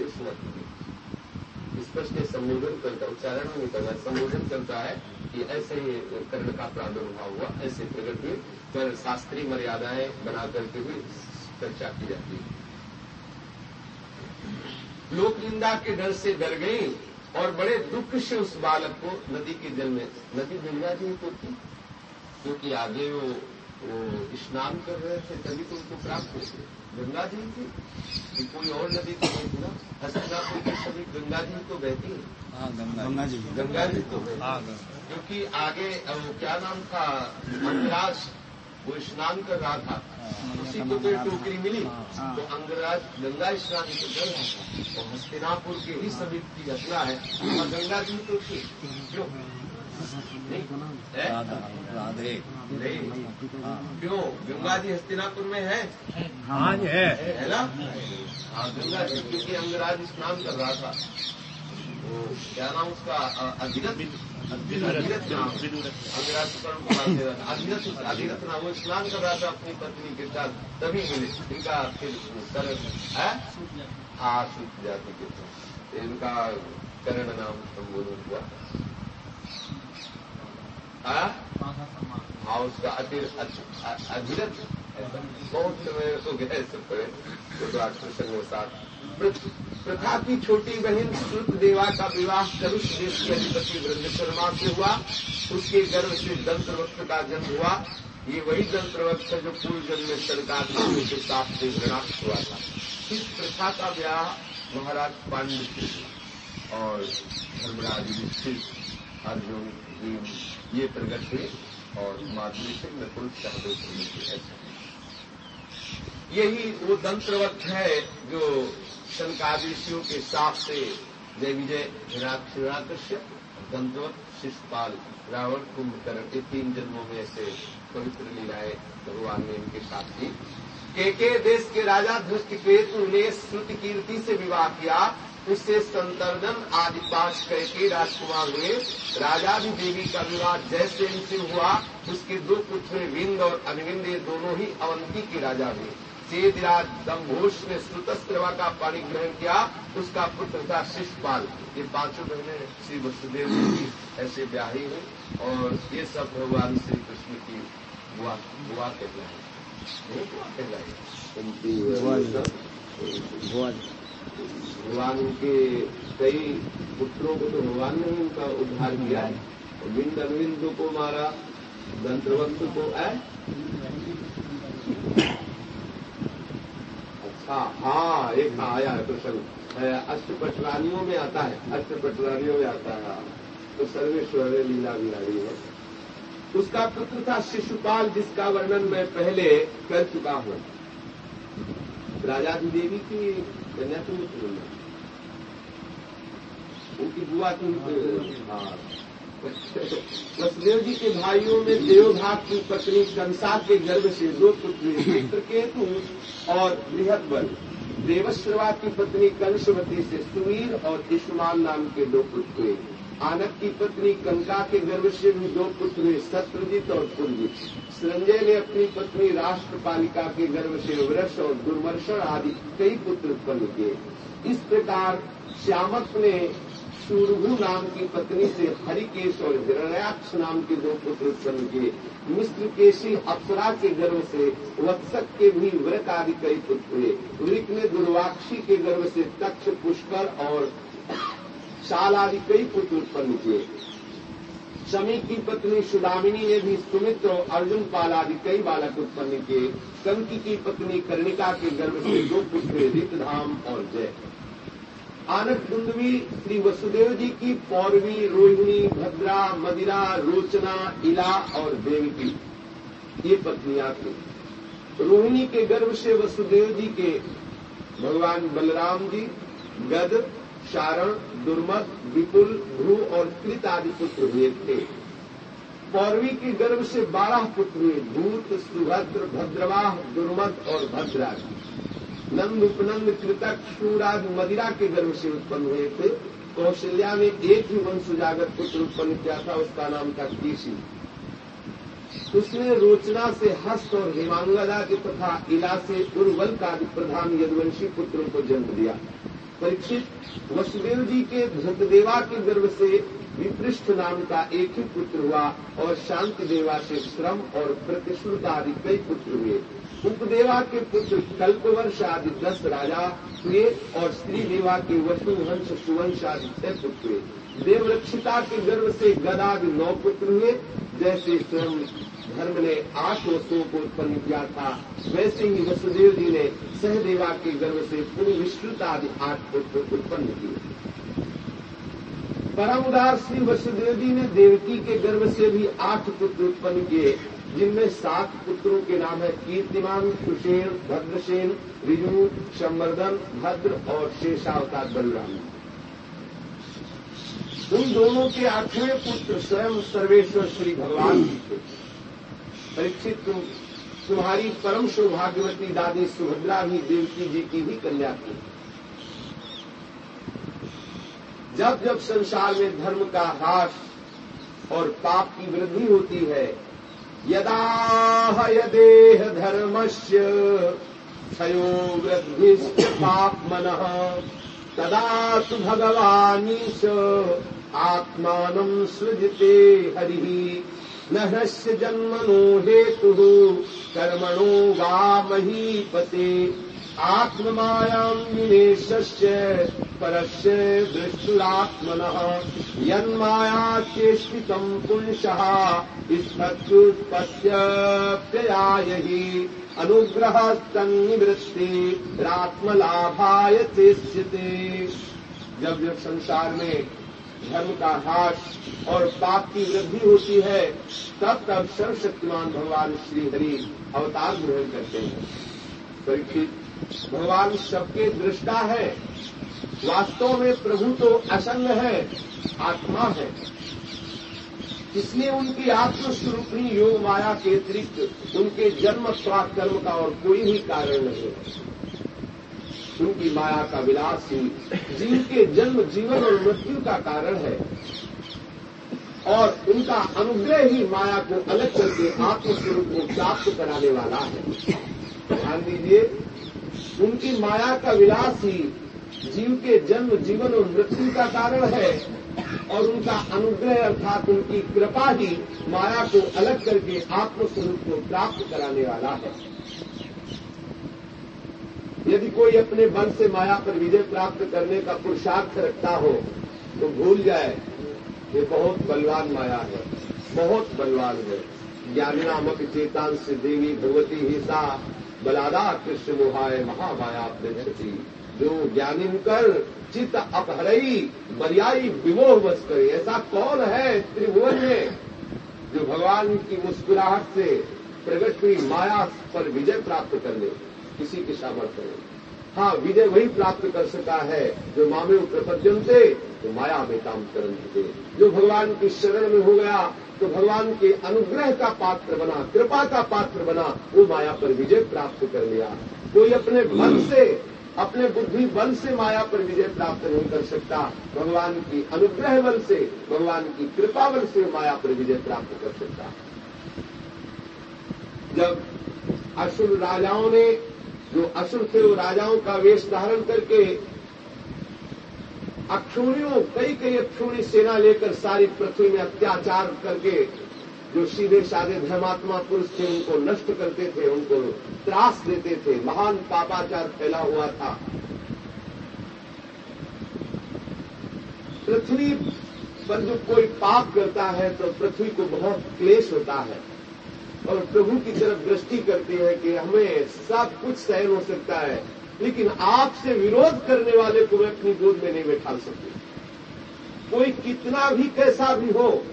स्पष्ट संबोधन करता उच्चारण नहीं करना संबोधन करता है कि ऐसे ही कर्ण का प्रादुर्भाव हुआ ऐसे प्रगट हुए पर शास्त्रीय मर्यादाएँ बना करके भी चर्चा की जाती है। लोक निंदा के डर से डर गई और बड़े दुख से उस बालक को नदी के जल में, नदी गंगा जी को थी, क्योंकि आगे वो वो स्नान कर रहे थे, तभी तो उनको प्राप्त हुए गंगा जी थी कि कोई और नदी तो नहीं थी ना? हस्तिनापुर की सभी गंगा जी तो बहती है? हाँ गंगा जी। गंगा जी। तो बहती हाँ। है। क्योंकि आगे वो क्या नाम था? अंगराज वो स्नान कर रहा था। उसी को कोई टोकरी मिली हाँ। तो अंगराज गंगा स्नान कर रहा था। और हस्तिनापुर के ही सभी की घटना है। गंगा जी तो थी। है? राधा। राधे क्यों? गंगा जी हस्तिनापुर में है। हाँ जी है। है ना? हाँ गंगा जी क्योंकि अंगराज स्नान कर रहा था। वो क्या नाम उसका? अधिरथ अधिरथ नाम। अधिरथ अधिरथ वो स्नान कर रहा था अपनी पत्नी के साथ। तभी मिले। इनका फिर सर है? हाँ सूख जाति के इनका करण नाम संबोधन हुआ। हाँ? हाँ उसका बहुत समय पड़े तो के साथ। प्रथा की छोटी बहन श्रुत देवा का विवाह करुष देश के अधिपति वृंद शर्मा से हुआ। उसके गर्भ से दंत्र वक्त का जन्म हुआ। ये वही दंत्र वक्त है जो पूर्व जन्म में सरकार के साथ से विनाश हुआ था। इस प्रथा का ब्याह महाराज पांडु से हुआ। और धर्मराज अर्जुन भीम ये प्रगट हुए और माधुरी से नकुल सहदेव से ऐसा यही वो दंत्रवत है जो शंकादिशियों के साथ से जय विजय हिराकृष्य दंत्रवत शिशुपाल रावण, कुंभकर्ण के तीन जन्मों में ऐसे पवित्र लीलाएँ भगवान ने इनके साथ की। के के देश के राजा धृष्ट केतु ने श्रुति कीर्ति से विवाह किया। उससे संतर्दन आदि पाँच कैके राजकुमार हुए राजा भी देवी का विवाह जैसे से हुआ उसके दो पुत्र हुए विंद और अनविंद ये दोनों ही अवंती के राजा हुए। सेदराज दम्भोष ने श्रुतस्त्रवा का पाणी ग्रहण किया उसका पुत्र था शिशुपाल ये पाँचों बहने श्री वसुदेव जी ऐसे ब्याही हुई और ये सब भगवान श्री कृष्ण की बुआ बुआ कहलाई नहीं बुआ उनकी भगवान के कई पुत्रों को तो भगवान ने उनका उद्धार किया। है बिंद अरविंद को मारा दंत्रवंत को, है? अच्छा हाँ एक आया है प्रसंग। अष्टपटरानियों में आता है अष्टपटरानियों में आता है। तो सर्वेश्वर लीला भी बिहारी है। उसका पुत्र था शिशुपाल, जिसका वर्णन मैं पहले कर चुका हूँ। राजा देवी की कन्या तो मित्र उनकी बुआ हाँ वसुदेव जी के भाइयों में देवभाग की पत्नी कंसा के गर्भ से दो पुत्र चित्रकेतु और बृहद बल देवश्रवा की पत्नी कंसवती से सुवीर और ईशुमान नाम के दो पुत्र हुए आनक की पत्नी कंका के गर्भ से भी दो पुत्र हुए सत्रजित और पुरजित संजय ने अपनी पत्नी राष्ट्रपालिका के गर्भ से वृष और दुर्मर्शन आदि कई पुत्र उत्पन्न किए। इस प्रकार श्यामक ने सूरभु नाम की पत्नी से हरिकेश और हिरण्याक्ष नाम के दो पुत्र उत्पन्न किए। मिश्र केशी अप्सरा के गर्भ से वत्सक के भी व्रक आदि कई पुत्र हुए। वृक ने दुर्वाक्षी के गर्भ से तक्ष पुष्कर और शाल आदि कई पुत्र उत्पन्न किए शमी की पत्नी सुदामिनी ने भी सुमित्र अर्जुन पाल आदि कई बालक उत्पन्न किए। कंकी की पत्नी कर्णिका के गर्भ से दो पुत्र रितधाम और जय। आनक कुंदवी श्री वसुदेव जी की पौरवी रोहिणी भद्रा, मदिरा, रोचना, इला और देवकी ये पत्नियाँ थी रोहिणी के गर्भ से वसुदेव जी के भगवान बलराम जी, गद शारण दुर्मद विपुल, भ्रू और कृत आदि पुत्र हुए थे। पौरवी के गर्भ से बारह पुत्र हुए, भूत, सुभद्र, भद्रवाह दुर्मद और भद्रादि नंद उपनंद कृतक, शूराज, मदिरा के गर्भ से उत्पन्न हुए थे। कौशल्या में एक ही वंश उजागर पुत्र उत्पन्न किया था, उसका नाम था केशी उसने रोचना से हस्त और हिमांगदा के तथा इला से उर्वल का प्रधान यदुवंशी पुत्रों को जन्म दिया। परीक्षित वसुदेव जी के धृतदेवा के गर्भ से विपृष्ठ नाम का एक ही पुत्र हुआ और शांत देवा से श्रम और प्रतिश्रुत आदि कई पुत्र हुए। उपदेवा के पुत्र कल्पवर्ष आदि दस राजा हुए और स्त्री देवा के वसुवंश, सुवंश आदि छह पुत्र हुए। देवरक्षिता के गर्भ से गदादि नौ पुत्र हुए, जैसे स्वयं धर्म ने आठ वसुओं को उत्पन्न किया था। वैसे ही वसुदेव जी ने सहदेवा के गर्भ से पूरी विश्रुत आदि आठ पुत्र उत्पन्न किए। परम उदार श्री वसुदेव जी ने देवकी के गर्भ से भी आठ पुत्र उत्पन्न किए, जिनमें सात पुत्रों के नाम है कीर्तिमान सुषेण भद्रसेन रिजु संवर्धन भद्र और शेषावतार बलराम। उन दोनों के आठवें पुत्र स्वयं सर्वेश्वर श्री भगवान जी थे। परीक्षित तुम तुम्हारी परम सौभाग्यवती दादी सुभद्रा भी देवकी जी की ही कन्या थी। जब जब संसार में धर्म का ह्रास और पाप की वृद्धि होती है, यदा हयदेह धर्मस्य क्षयो वृद्धिश्च पाप मन तदा तु भगवानीश आत्मानं सृजते हरिः। न ह्रस्य जन्मनो हेतुः, कर्मणो वा महीपते। आत्ममायाम् निवेशस्य, परस्य दृष्टुरात्मनः यन्माया चेष्टितम् पुंसः स्फत्युत्पत्त्यप्ययाय हि रात्मलाभाय चेष्यते जब जब संसार में धर्म का ह्रास और पाप की वृद्धि होती है, तब तब सर्वशक्तिमान भगवान श्री हरि अवतार ग्रहण करते हैं। परीक्षित भगवान सबके दृष्टा है, वास्तव में प्रभु तो असंग है, आत्मा है। इसलिए उनकी आत्मस्वरूपी योग माया के अतिरिक्त उनके जन्म स्वाद कर्म का और कोई भी कारण नहीं है? उनकी माया का विलास ही जीव के जन्म जीवन और मृत्यु का कारण है। और उनका अनुग्रह ही माया को अलग करके आत्मस्वरूप को प्राप्त कराने वाला है। ध्यान दीजिए, उनकी माया का विलास ही जीव के जन्म, जीवन और मृत्यु का कारण है। और उनका अनुग्रह अर्थात उनकी कृपा ही माया को अलग करके आत्मस्वरूप को प्राप्त कराने वाला है। यदि कोई अपने बल से माया पर विजय प्राप्त करने का पुरुषार्थ रखता हो तो भूल जाए ये बहुत बलवान माया है। बहुत बलवान है। ज्ञान नामक चेतान से देवी भगवती ही सा, बलादा कृष्ण मोहाय महामाया प्रति जो ज्ञानी कर चित्त अपहरई, बरियाई विमोह बस करे, ऐसा कौन है? त्रिभुवन में जो भगवान की मुस्कुराहट से प्रकट हुई माया पर विजय प्राप्त कर ले किसी के सामर्थ्य नहीं। हाँ विजय वही प्राप्त कर सका है जो मामे प्रपद्यम से तो माया में काम करण जो भगवान की शरण में हो गया तो भगवान के अनुग्रह का पात्र बना, कृपा का पात्र बना, वो माया पर विजय प्राप्त कर लिया। कोई अपने बल से, अपने बुद्धि बल से माया पर विजय प्राप्त नहीं कर सकता। भगवान की अनुग्रह बल से, भगवान की कृपा बल से माया पर विजय प्राप्त कर सकता। जब असुर राजाओं ने जो असुर थे, वो राजाओं का वेश धारण करके अक्षोणियों, कई कई अक्षोणी सेना लेकर सारी पृथ्वी में अत्याचार करके, जो सीधे साधे धर्मात्मा पुरुष थे, उनको नष्ट करते थे, उनको त्रास देते थे। महान पापाचार फैला हुआ था। पृथ्वी पर जो कोई पाप करता है तो पृथ्वी को बहुत क्लेश होता है। और प्रभु की तरफ़ दृष्टि करती है कि हमें सब कुछ सहन हो सकता है, लेकिन आपसे विरोध करने वाले को मैं अपनी गोद में नहीं बैठा सकती। कोई कितना भी कैसा भी हो,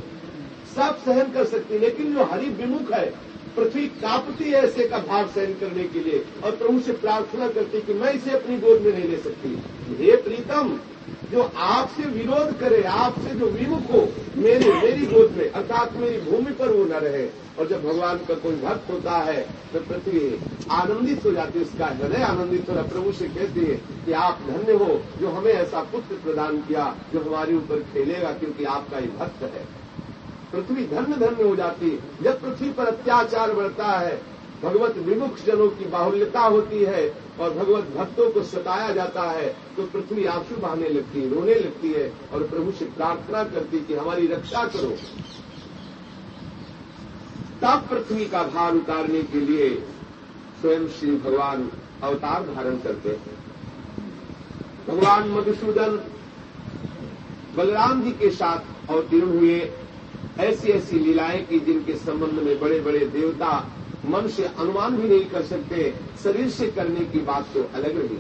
सब सहन कर सकती, लेकिन जो हरि विमुख है, पृथ्वी कांपती है ऐसे का भाव सहन करने के लिए, और प्रभु से प्रार्थना करती कि मैं इसे अपनी गोद में नहीं ले सकती। हे प्रीतम, जो आपसे विरोध करे, आपसे जो विमुख हो, मेरी मेरी गोद में, अर्थात मेरी भूमि पर वो न रहे। और जब भगवान का कोई भक्त होता है तो पृथ्वी आनंदित हो जाती है उसका हृदय आनंदित हो रहा प्रभु से कहती है कि आप धन्य हो जो हमें ऐसा पुत्र प्रदान किया जो हमारे ऊपर खेलेगा, क्योंकि आपका ही भक्त है। पृथ्वी धन्य धन्य हो जाती है। जब पृथ्वी पर अत्याचार बढ़ता है, भगवत विमुख जनों की बाहुल्यता होती है और भगवत भक्तों को सताया जाता है तो पृथ्वी आँसू बहाने लगती है, रोने लगती है और प्रभु से प्रार्थना करती कि हमारी रक्षा करो। तब पृथ्वी का भार उतारने के लिए स्वयं श्री भगवान अवतार धारण करते हैं। भगवान मधुसूदन बलराम जी के साथ अवतीर्ण हुए। ऐसी ऐसी लीलाएँ की जिनके संबंध में बड़े बड़े देवता मन से अनुमान भी नहीं कर सकते, शरीर से करने की बात तो अलग रही।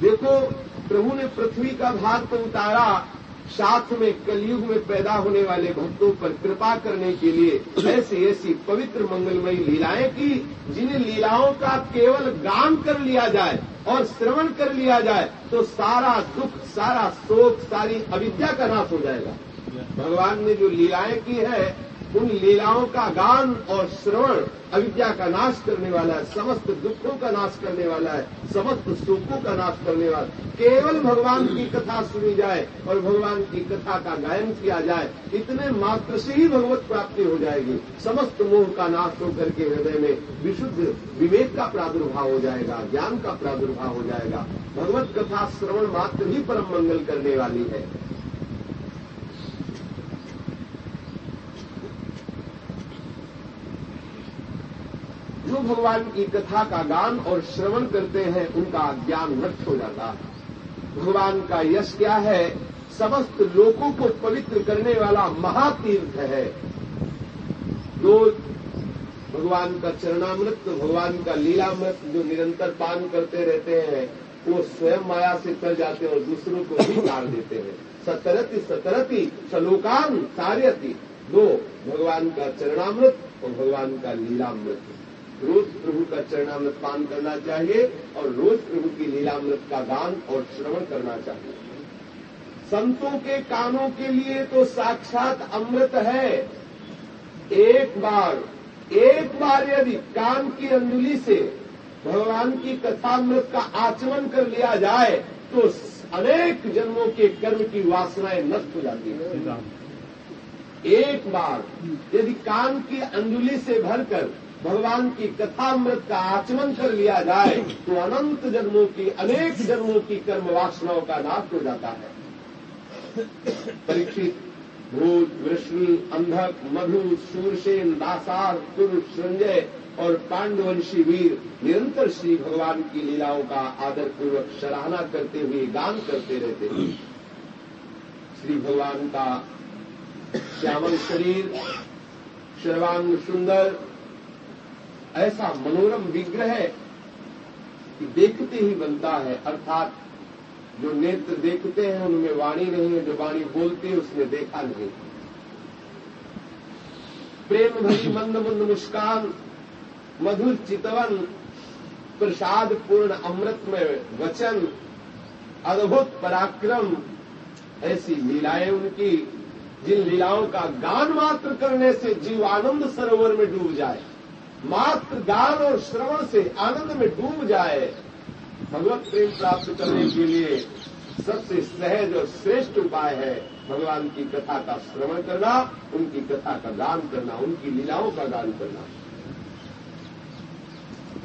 देखो, प्रभु ने पृथ्वी का भार तो उतारा साथ में, कलयुग में पैदा होने वाले भक्तों पर कृपा करने के लिए ऐसी ऐसी पवित्र मंगलमयी लीलाएँ की जिन लीलाओं का केवल गान कर लिया जाए और श्रवण कर लिया जाए तो सारा दुख, सारा शोक, सारी अविद्या का नाश हो जाएगा। भगवान ने जो लीलाएँ की है उन लीलाओं का गान और श्रवण अविद्या का नाश करने वाला है, समस्त दुखों का नाश करने वाला है, समस्त सुखों का नाश करने वाला केवल भगवान की कथा सुनी जाए और भगवान की कथा का गायन किया जाए, इतने मात्र से ही भगवत प्राप्ति हो जाएगी। समस्त मोह का नाश होकर के हृदय में विशुद्ध विवेक का प्रादुर्भाव हो जाएगा, ज्ञान का प्रादुर्भाव हो जाएगा। भगवत कथा श्रवण मात्र ही परम मंगल करने वाली है। जो भगवान की कथा का गान और श्रवण करते हैं, उनका ज्ञान नष्ट हो जाता है। भगवान का यश क्या है? समस्त लोगों को पवित्र करने वाला महातीर्थ है। जो भगवान का चरणामृत, भगवान का लीलामृत जो निरंतर पान करते रहते हैं, वो स्वयं माया से कर जाते हैं और दूसरों को भी तार देते हैं। सतरति सतरति, सलोकान तार्यति दो, भगवान का चरणामृत और भगवान का लीलामृत। रोज प्रभु का चरणामृत पान करना चाहिए और रोज प्रभु की लीलामृत का गान और श्रवण करना चाहिए। संतों के कानों के लिए तो साक्षात अमृत है। एक बार एक बार यदि कान की अंजुली से भगवान की कथामृत का आचमन कर लिया जाए तो अनेक जन्मों के कर्म की वासनाएँ नष्ट हो जाती है। एक बार यदि कान की अंजुली से भरकर भगवान की कथामृत का आचमन कर लिया जाए तो अनंत जन्मों की, अनेक जन्मों की कर्म वासनाओं का नाश हो जाता है। परीक्षित, भूत, वृष्णि, अंधक, मधु, सूरसेन, दासार तुर संजय और पांडवंशी वीर निरंतर श्री भगवान की लीलाओं का आदर पूर्वक सराहना करते हुए गान करते रहते हैं। श्री भगवान का श्यामल शरीर, सर्वांग सुंदर ऐसा मनोरम विग्रह कि देखते ही बनता है। अर्थात जो नेत्र देखते हैं उनमें वाणी नहीं है जो वाणी बोलती है उसमें देखा नहीं। प्रेम भरी मंद मंद मुस्कान मधुर चितवन प्रसाद पूर्ण अमृत में वचन अद्भुत पराक्रम ऐसी लीलाएँ उनकी जिन लीलाओं का गान मात्र करने से जीव आनंद सरोवर में डूब जाए। मात्र गान और श्रवण से आनंद में डूब जाए, भगवत प्रेम प्राप्त करने के लिए सबसे सहज और श्रेष्ठ उपाय है भगवान की कथा का श्रवण करना, उनकी कथा का गान करना, उनकी लीलाओं का गान करना।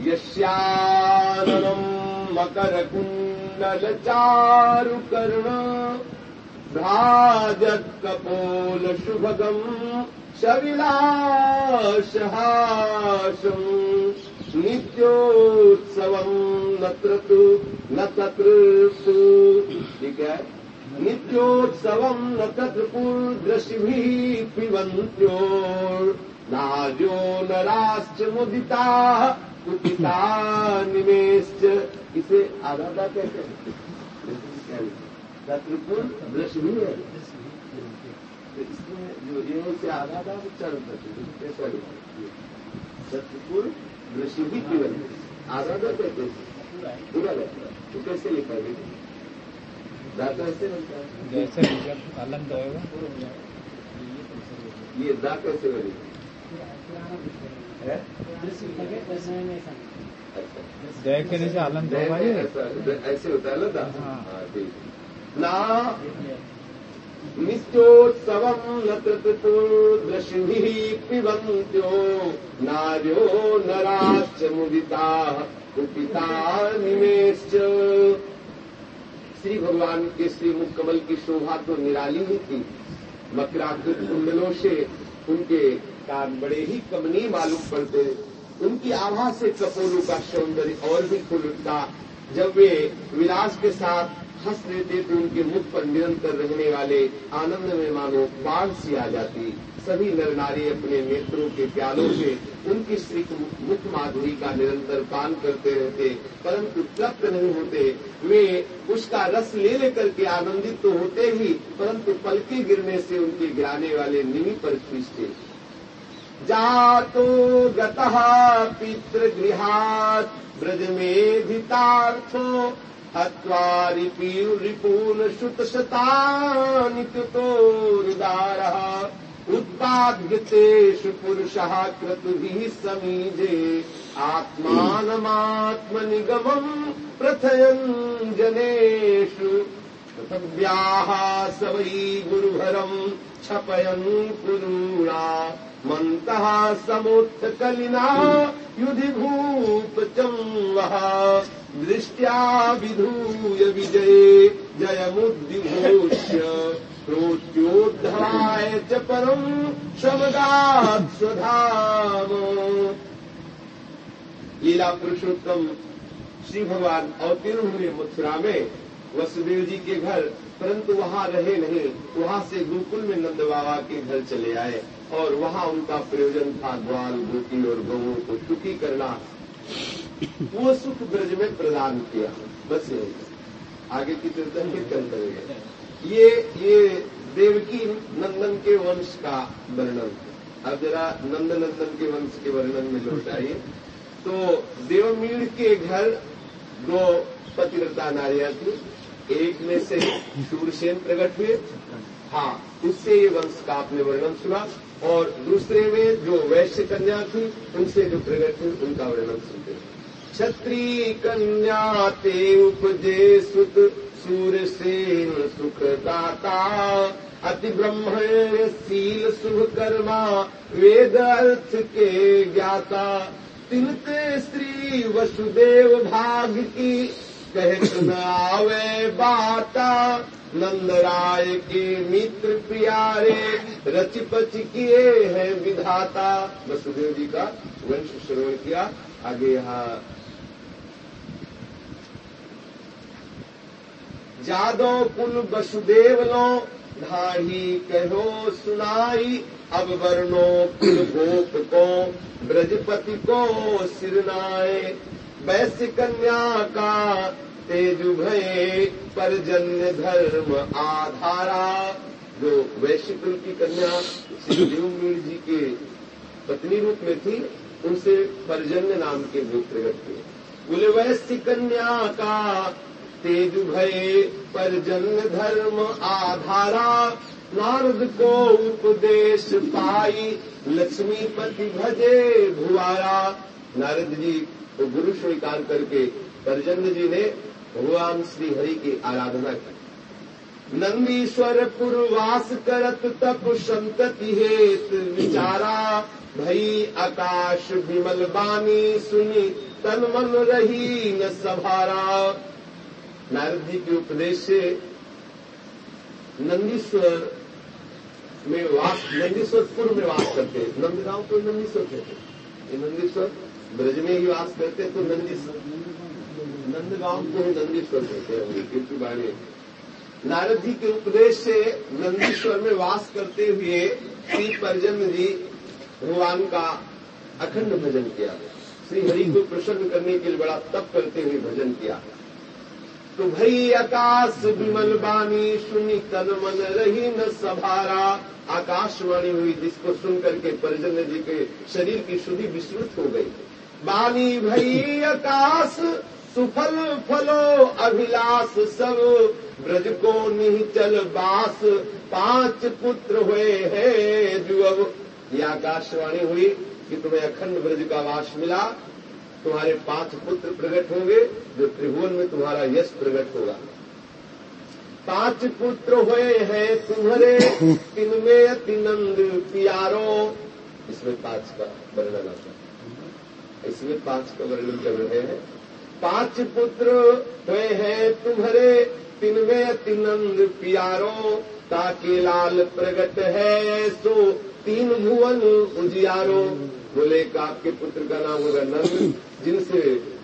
यश्याननम मकर कुंडल चारु कर्ण भ्राजत् कपोल शुभगम् शविलाशहासम् नित्योत्सवम् नत्र तु न तत्र तु ठीक है? नित्योत्सवम् न तत्र पुर्दृशिभिः पिबन्त्यो नाजो नराश्च मुदिताः कुपिता निमेश्च। इसे आराधा कहते हैं। तत्पुर दृश्य है? तो ये से आराधा उच्चारण करते हैं सत्यपुर दृश्य भी केवल आराधा कहते हैं पूरा है तो कैसे लिखा गया दाता ऐसे जैसे ये दा कैसे बनेगा अच्छा जय के नीचे ऐसा ऐसे होता है ना ठीक ना न तृतुर्दृशिभिः पिबन्त्यो, नार्यो नराश्च मुदिताः कुपिता निमेश्च श्री भगवान के श्री मुख की शोभा तो निराली ही थी। मकराकृत कुंडलों से उनके कान बड़े ही कमनीय मालूम पड़ते। उनकी आभा से कपोलों का सौंदर्य और भी खुल उठता जब वे विलास के साथ हंस लेते तो उनके मुख पर निरंतर रहने वाले आनंद में मानो बाढ़ सी आ जाती। सभी नर नारी अपने नेत्रों के प्यालों से उनकी श्री मुख माधुरी का निरंतर पान करते रहते, परंतु तृप्त नहीं होते। वे उसका रस ले लेकर के आनंदित तो होते ही, परंतु पलके गिरने से उनके गिराने वाले निमी पर खींचते। जातो गतः पितृगृहात् ब्रजमेधितार्थो हत्वा रिपून् श्रुतशतानि कृतोरुदारः उत्पाद्यतेषु पुरुषः क्रतुभिः समीजे आत्मानमात्मनिगमम् प्रथयन् जनेषु पृथिव्याः स वै गुरुभरम् क्षपयन् कुरूणा मन्तः समुत्थकलिना युधि भूपचम्वः दृष्ट्या विधूय विजये जयमुद्दिघोष्य प्रोत्योद्धाय च परम् शमदात् स्वधाम। लीला पुरुषोत्तम श्री भगवान अवतीर्ण हुए मथुरा में वसुदेव जी के घर, परंतु वहाँ रहे नहीं। वहाँ से गोकुल में नंद बाबा के घर चले आए और वहाँ उनका प्रयोजन था ग्वाल गोपी और गौों को सुखी करना। वो सुख ब्रज में प्रदान किया। बस यही। आगे की चर्चा फिर कल करेंगे। ये ये देवकी नंदन के वंश का वर्णन। अब जरा नंद नंदन के वंश के वर्णन में लौट आइए। तो देवमीड़ के घर दो पतिव्रता नारियाँ थी। एक में से सूर्यसेन प्रकट हुए। हाँ उससे ये वंश का आपने वर्णन सुना और दूसरे में जो वैश्य कन्या थी, उनसे जो प्रकट हुई, उनका वर्णन सुनते क्षत्रिय कन्या ते उपजे सुत सूरसेन सुखदाता। अति ब्रह्मण्य शील शुभ कर्मा, वेद अर्थ के ज्ञाता। तिनते श्री वसुदेव भाग की कहत आवे बाता नंदराय के मित्र प्यारे रच पच किए हैं विधाता। वसुदेव जी का वंश श्रवण किया। आगे यहाँ। जादव कुल वसुदेव लो धाही कहो सुनाई। अब वर्णो कुल गोप को ब्रजपति को सिरनाए वैश्य कन्या का तेजु भय परजन्य धर्म आधारा। जो वैश्य कुल की कन्या श्री देवमीर जी के पत्नी रूप में थी, उनसे परजन्य नाम के भूत प्रकट हुए। बोले, वैश्य कन्या का तेज भय परजन्य धर्म आधारा, नारद को उपदेश पाई, लक्ष्मीपति भजे भुआरा नारद जी को गुरु स्वीकार करके परजन्य जी ने भगवान श्री हरि की आराधना की। नंदीश्वर पुरवास करत तप संतति हेत, विचारा, भई आकाश विमल बानी सुनी, तन मन रही न सभारा। नारद जी के उपदेश से नंदीश्वर में वास नंदीश्वरपुर में वास करते नंदगांव को नंदीश्वर कहते ये नंदीश्वर ब्रज में ही वास करते तो नंदीश्वर। नंदगांव को नंदीश्वर कहते हैं क्योंकि बाड़ी नारद जी के उपदेश से नंदीश्वर में वास करते हुए श्री परजन जी भगवान का अखंड भजन किया। श्री हरि को प्रसन्न करने के लिए बड़ा तप करते हुए भजन किया। तो भई आकाश विमल बानी, सुनी तन मन रही न सभारा। आकाशवाणी हुई, जिसको सुन करके परिजन जी के शरीर की शुद्धि विस्तृत हो गई। बानी भई आकाश सुफल फलो अभिलाष सब ब्रज को निचल बास पाँच पुत्र हुए हैं जो अब ये आकाशवाणी हुई कि तुम्हें अखंड ब्रज का वास मिला। तुम्हारे पाँच पुत्र प्रकट होंगे जो त्रिभुवन में तुम्हारा यश प्रकट होगा। पाँच पुत्र हुए हैं तुम्हारे तिनमें अति नंद पियारो। इसमें पाँच का वर्णन आता है। इसमें पाँच का वर्णन कर रहे हैं। पाँच पुत्र हुए हैं तुम्हारे तिनमें अति नंद पियारो, ताके लाल प्रगट है सो तीन भुवन उजियारो। बोले का आपके पुत्र का नाम होगा नंद, जिनसे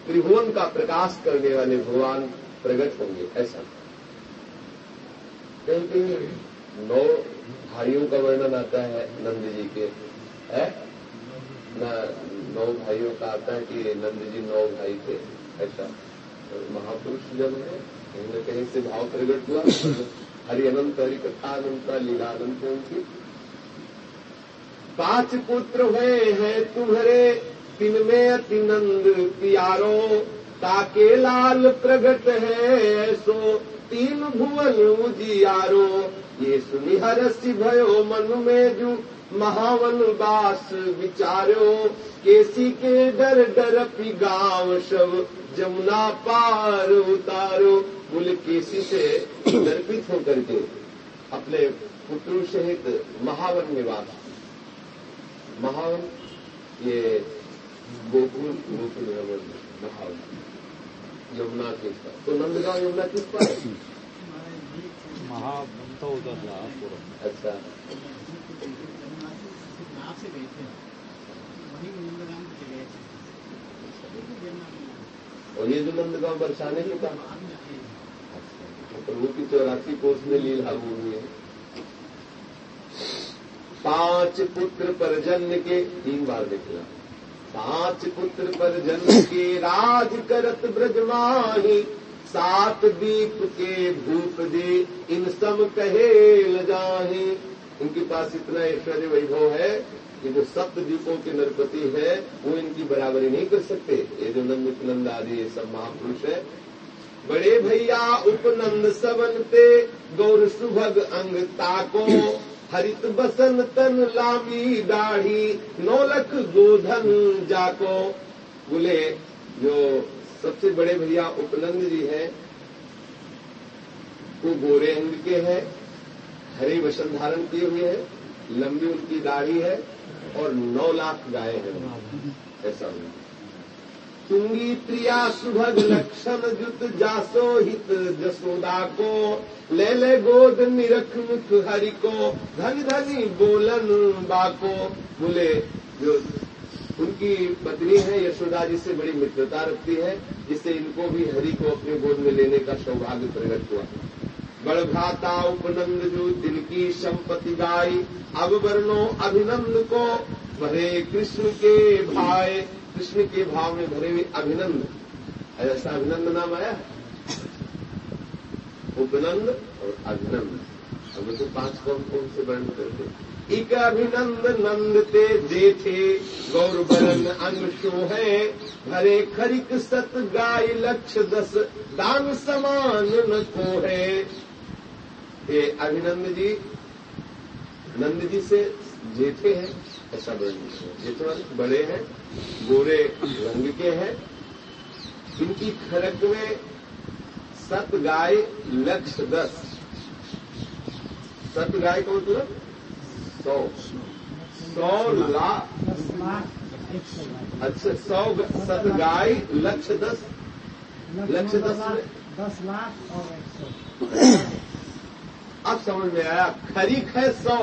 त्रिभुवन का प्रकाश करने वाले भगवान प्रकट होंगे। ऐसा। कहीं नौ भाइयों का वर्णन आता है नंद जी के। है? न, नौ भाइयों का आता है कि नंद जी नौ भाई थे। ऐसा। महापुरुष जब है, कहीं न कहीं से भाव प्रकट हुआ हरि अनंत हरि कथा अनंत लीला अनंत उनकी। पाँच पुत्र हुए हैं तुम्हारे तिन में अति नंद पियारो, ताके लाल प्रगट है सो तीन भुवन उजियारो, ये सुनि हरसि भयो मन में जू महावन बास विचारो केसी के डर डर पी गाँव शव जमुना पार उतारो। बोले केसी से दर्पित होकर के अपने पुत्रों सहित महावन निवास महावन ये गोकुल गोकुल रमन महावन। यमुना के पार तो नंदगांव यमुना किस पार? महाभंत होता था पूरा अच्छा। से गए थे। वहीं नंदगांव चले गए थे। और ये जो नंदगांव बरसाने की में आए। तो प्रभु की चौरासी कोष में लीला हुई है। पाँच पुत्र पर जन्म के तीन बार निकला पाँच पुत्र पर जन्म के राज करत ब्रजवाही सात दीप के भूप दे इन सब कहे ल जाही। इनके पास इतना ऐश्वर्य वैभव है कि जो सप्त द्वीपों के नरपति है, वो इनकी बराबरी नहीं कर सकते। ये जो नंद नंद आदि, ये सब महापुरुष है। बड़े भैया उपनंद सबनते, गौर सुभग अंग ताको। हरित बसन तन लामी दाढ़ी नौलख गोधन जाको। बोले, जो सबसे बड़े भैया उपनंद जी हैं, वो गोरे अंग के हैं, हरे वसन धारण किए हुए हैं, लंबी उनकी दाढ़ी है। और नौ लाख गाय हैं। ऐसा हुआ। तुंगी प्रिया सुभग लक्षण जुत जासो हित जसोदा को, ले ले गोद निरख मुख हरि को, धन धनी बोलन बाको। बोले, जो उनकी पत्नी है, यशोदा जी से बड़ी मित्रता रखती है, जिससे इनको भी हरि को अपने गोद में लेने का सौभाग्य प्रकट हुआ। बड़ भ्राता उपनंद जो दिल की संपत्ति गाई। अब वर्णो अभिनंद को भरे कृष्ण के भाई कृष्ण के भाव में भरे हुए अभिनंद। ऐसा अभिनंद नाम आया? उपनंद और अभिनंद। अब तो पाँच कौन कौन से वर्ण करते इक अभिनंद नंद ते देखे, गौर बरन अंग है? भरे खरिक सत गाय लक्ष दस, दान समान न को है। ये अभिनंद जी नंद जी से जेठे हैं। ऐसा वर्ण जेठे वाले बड़े हैं गोरे रंग के हैं। इनकी खरक में सत गाय लक्ष्य दस। सत गाय का मतलब सौ। सौ लाख। अच्छा सौ सत गाय लक्ष्य दस। लक्ष्य दस दस लाख और एक सौ। अब समझ में आया? खरीक है सौ।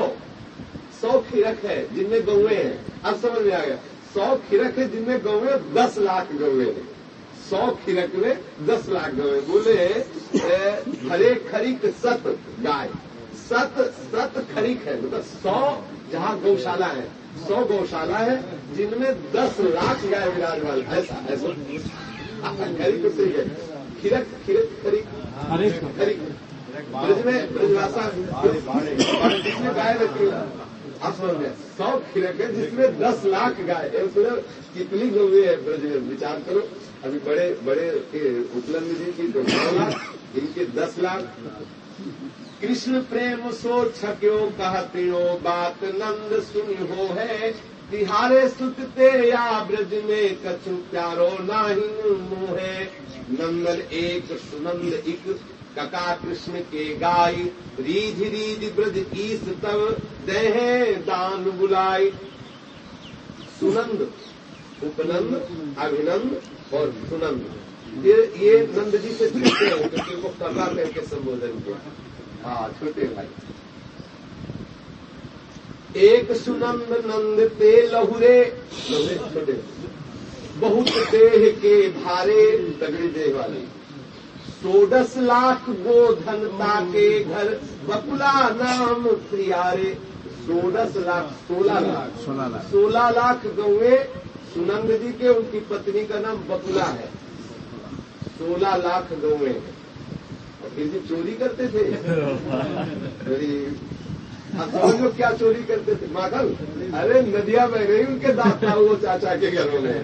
सौ खिरक है जिनमें गौवे हैं। अब समझ में आ गया? सौ खिरक है जिनमें गौवे दस लाख गौवे हैं। सौ खिरक में दस लाख गौवे। बोले हरे खरीक सत गाय। सत सत खरीक है। मतलब सौ जहाँ गौशाला है। सौ गौशाला है जिनमें दस लाख गाय विराजमान ऐसा ऐसा। खरीक सही है। खिरक खिरक खरीक खरीक ब्रज में जिसमें गाय है। गए? सौ खिलक है जिसमें दस लाख गाय। है कितनी है ब्रज में? विचार करो। अभी बड़े बड़े उपलब्ध जी की तो नौ लाख इनके दस लाख। कृष्ण प्रेम सो छक्यो कहतियो, बात नंद सुन हो है। तिहारे सुतते या ब्रज में कछु प्यारो नाही मोहे नंदन एक, सुनंद इक कका कृष्ण के गाय रीझ रीझ ब्रज ईस तब देहे दान बुलाई। सुनंद, उपनंद, अभिनंद और सुनंद। ये ये नंद जी से छूटे हैं क्योंकि वो कका करके संबोधन किया। हाँ छोटे भाई। एक सुनंद नंद ते लहुरे लहुरे छोटे। बहुत देह के भारे तगड़ी देह वाले। सोडस लाख गोधनता के घर बकुला नाम प्रियारे। सोडस लाख सोलह लाख। सोलह लाख। सोलह लाख गौवे सुनंद जी के उनकी पत्नी का नाम बकुला है। सोलह लाख गौवे और किसी चोरी करते थे? आप समझ लो क्या चोरी करते थे? माखन? अरे नदिया बह गई उनके दांत था वो चाचा के घरों में।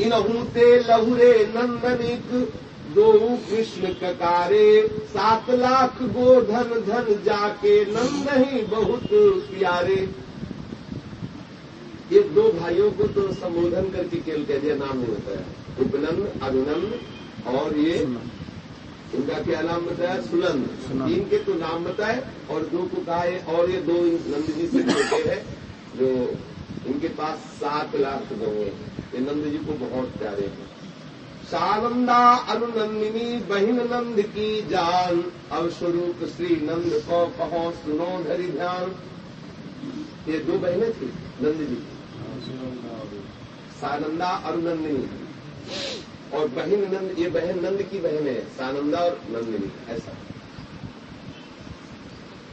इन ते लहुरे नंदनिक दो कृष्ण ककारे सात लाख गोधन धन जाके नंद ही बहुत प्यारे। ये दो भाइयों को तो संबोधन करके केवल कह दिया नाम नहीं बताया। उपनंद अभिनंद और ये उनका क्या नाम बताया? सुनंद। सुनंद। तीन के तो नाम बताए और दो को कहा है और ये दो नंद जी से छोटे हैं जो इनके पास सात लाख गौ हैं। ये नंद जी को बहुत प्यारे हैं। सानंदा अनुनंदिनी बहिन नंद की जान। अवस्वरूप श्री नंद को कहो, सुनो धरी ध्यान। ये दो बहनें थी नंद जी। सानंदा और नंदिनी और बहन नंद ये बहन नंद की बहन है, सानंदा और नंदिनी, ऐसा।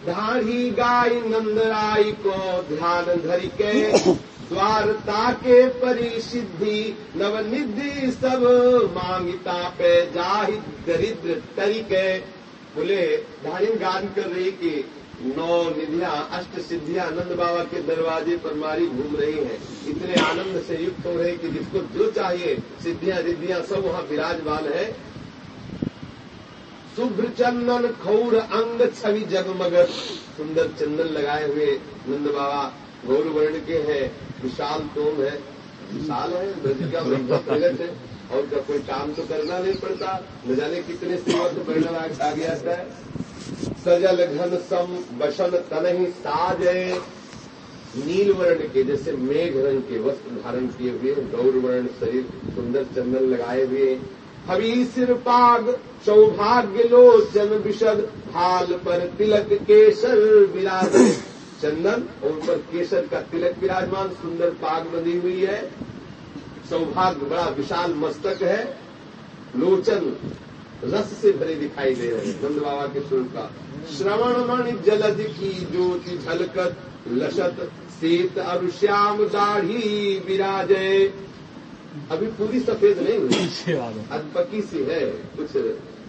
ढाढ़ी गाय नंदराई को ध्यान धरि के द्वारता के परिसिद्धि, नवनिधि सब मांगिता पे जाहि दरिद्र तरीके। बोले ढाणी गान कर रही कि नौ निधियाँ, अष्ट सिद्धियाँ आनंद बाबा के दरवाजे पर मारी घूम रही है। इतने आनंद से युक्त हो रहे कि जिसको जो चाहिए, सिद्धियाँ, रिद्धियाँ, सब वहाँ विराजमान है। शुभ्र चंदन, खौर, अंग, छवि जगमगत। सुंदर चंदन लगाए हुए नंद बाबा गौर वर्ण के हैं, विशाल तोम है। विशाल है, ब्रज का प्रगट है। और का कोई काम तो करना नहीं पड़ता, न जाने कितने सेवक बैठा आ गया था। सजल घन सम बसन तनहि साजय नील वर्ण के जैसे मेघ रंग के वस्त्र धारण किए हुए गौर वर्ण शरीर सुंदर चंदन लगाए हुए हवि सिर पाग सौभाग्य लोचन विशद, भाल पर तिलक केसर विराज चंदन और ऊपर केसर का तिलक विराजमान सुंदर पाग बंधी हुई है। सौभाग्य बड़ा विशाल मस्तक है। लोचन रस से भरे दिखाई दे रहे हैं नंद बाबा के स्वरूप का। श्रवण मणि जलद की ज्योति झलकत लसत सीत और श्याम दाढ़ी विराजय अभी पूरी सफ़ेद नहीं हुई। अधपकी सी है कुछ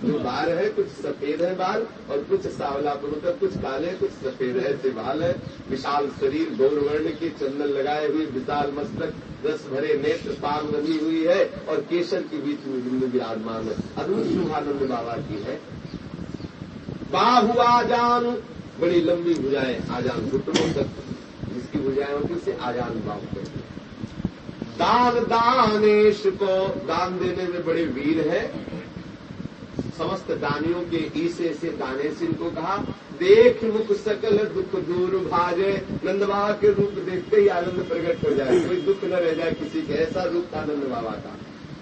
जो बाल है, कुछ सफ़ेद है बाल, और कुछ सावलापन होता है, कुछ काले, कुछ सफ़ेद है ऐसे बाल है। विशाल शरीर गौरवर्ण के चंदन लगाए हुए, विशाल मस्तक, रस भरे नेत्र पाग बनी हुई है, और केसर के बीच में बिंदु विराजमान है। अद्भुत शुभानंद बाबा की है। बाहु आजान, बड़ी लंबी भुजाएँ, आजान घुटनों तक। जिसकी भुजाएँ होती से आजान बाहु कहते दान दानेश को दान देने में बड़े वीर है। समस्त दानियों के ईसे से दानेश इनको कहा, देख मुख सकल दुख दूर भाजे नंद बाबा के रूप देखते ही आनंद प्रकट हो जाए। कोई दुख न रह जाए किसी के, ऐसा रूप था नंद बाबा का।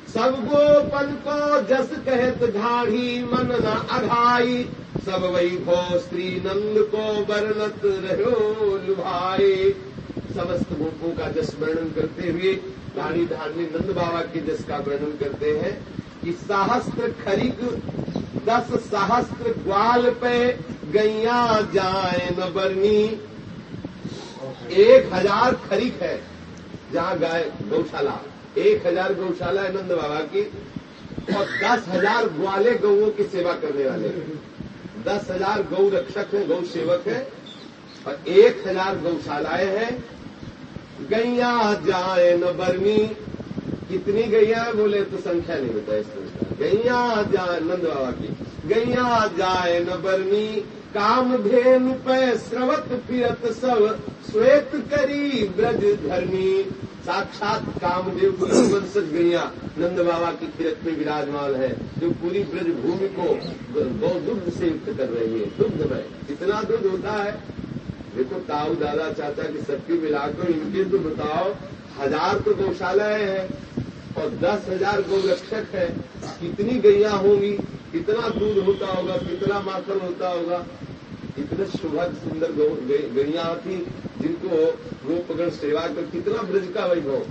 सब गोपन को जस कहत घाढ़ी मन न अघाई सब वही वैभव स्त्री नंद को वर्णत रहो लुभाए। समस्त गोपों का जस वर्णन करते हुए, रानी धारणी नंद बाबा के जस का वर्णन करते हैं। कि सहस्त्र खरीक दस सहस्त्र ग्वाल पे गैया जाए न बरनी। एक हज़ार खरीक है, जहाँ गाय गौशाला। एक हज़ार गौशाला है नंद बाबा की, और दस हज़ार ग्वाले गौओं की सेवा करने वाले हैं। दस हज़ार गौ रक्षक हैं, गौ सेवक हैं, और एक हज़ार गौशालाएँ हैं। गैया जाए न बरनी। कितनी गैया बोले तो संख्या नहीं होता इस संख्या गैया जाए नंद बाबा की। गैया जाए न बरनी काम धेनु पे स्रवत फिरत सब। श्वेत करी ब्रज धरनी साक्षात कामदेव की गैया नंद बाबा की किरत में विराजमान है। जो पूरी ब्रज भूमि को गौ दुग्ध से युक्त कर रही है। दुग्ध में। कितना दूध होता है। देखो ताऊ दादा चाचा की सबकी मिलाकर इनके तो बताओ, हज़ार तो गौशालाएँ हैं। और दस हज़ार गौरक्षक है। कितनी गैया होंगी कितना दूध होता होगा कितना माखन होता होगा। इतने सुभग सुंदर गैया थी जिनको गोपगण सेवा कर कितना ब्रज का वैभव।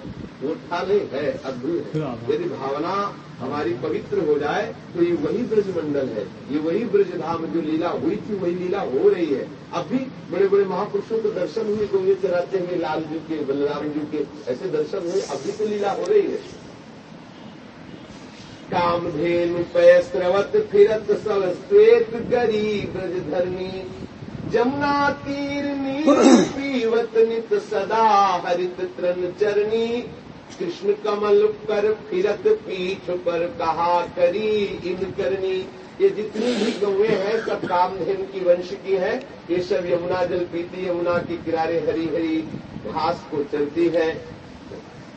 वो था नहीं है अद्भुत है। यदि भावना हमारी पवित्र हो जाए तो ये वही ब्रज मंडल है। ये वही ब्रज धाम जो लीला हुई थी वही लीला हो रही है। अब भी बड़े बड़े महापुरुषों के दर्शन हुए गंगे चराते हुए लाल जी के बलराम जी के ऐसे दर्शन हुए अभी तो लीला हो रही है। कामधेनु पैस्रवत फिरत सब श्वेत गरीब धर्मी जमुना तीर पीवत नित सदा हरित त्रन चरणी। कृष्ण कमल पर फिरत पीठ पर कहा करी इन करनी। ये जितनी भी गौए हैं सब कामधेनु की वंश की है। ये सब यमुना जल पीती यमुना के किनारे हरी हरी घास को चलती है।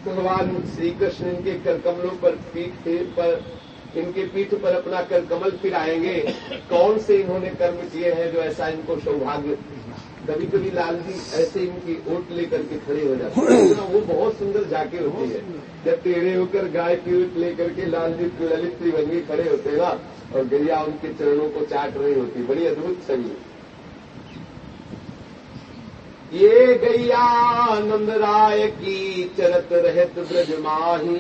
भगवान श्री कृष्ण इनके कर कमलों पर पीठ पर इनके पीठ पर अपना कर कमल फिराएँगे कौन से इन्होंने कर्म किए हैं जो ऐसा इनको सौभाग्य? कभी कभी लाल जी ऐसे इनकी ओट लेकर के खड़े हो जाते हैं। वो बहुत सुंदर जाके होती है। जब टेढ़े होकर गाय की ओट लेकर के लाल जी ललित त्रिभंगी खड़े होते ना और गैया उनके चरणों को चाट रही होती बड़ी अद्भुत छवि ये गैया नंद राय की चरत रहत ब्रज माही,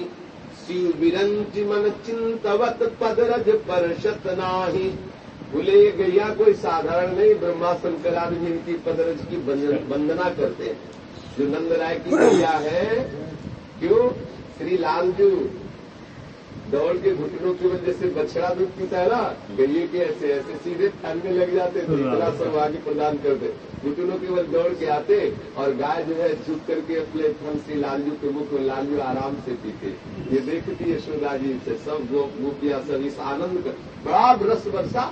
शिव बिरंज मन चिंतवत पदरज परशत नाही। ये गैया, कोई साधारण नहीं ब्रह्मा शंकर आदि जिनकी पदरज की वंदना करते हैं। जो नंद राय की गैया है, क्यों? श्री लालजू। दौड़ के घुटनों की वजह से बछड़ा दूध पीता है ना गैये के ऐसे ऐसे सीधे थान में लग जाते थे इतना सौभाग्य प्रदान करते घुटनों के वजह दौड़ के आते और गाय जो है चुप करके अपने फन से लालजू के मुख में लालजू आराम से पीते। ये देखती यशोदा जी से सब गो गोपिया सब इस आनंद का बड़ा रस वर्षा।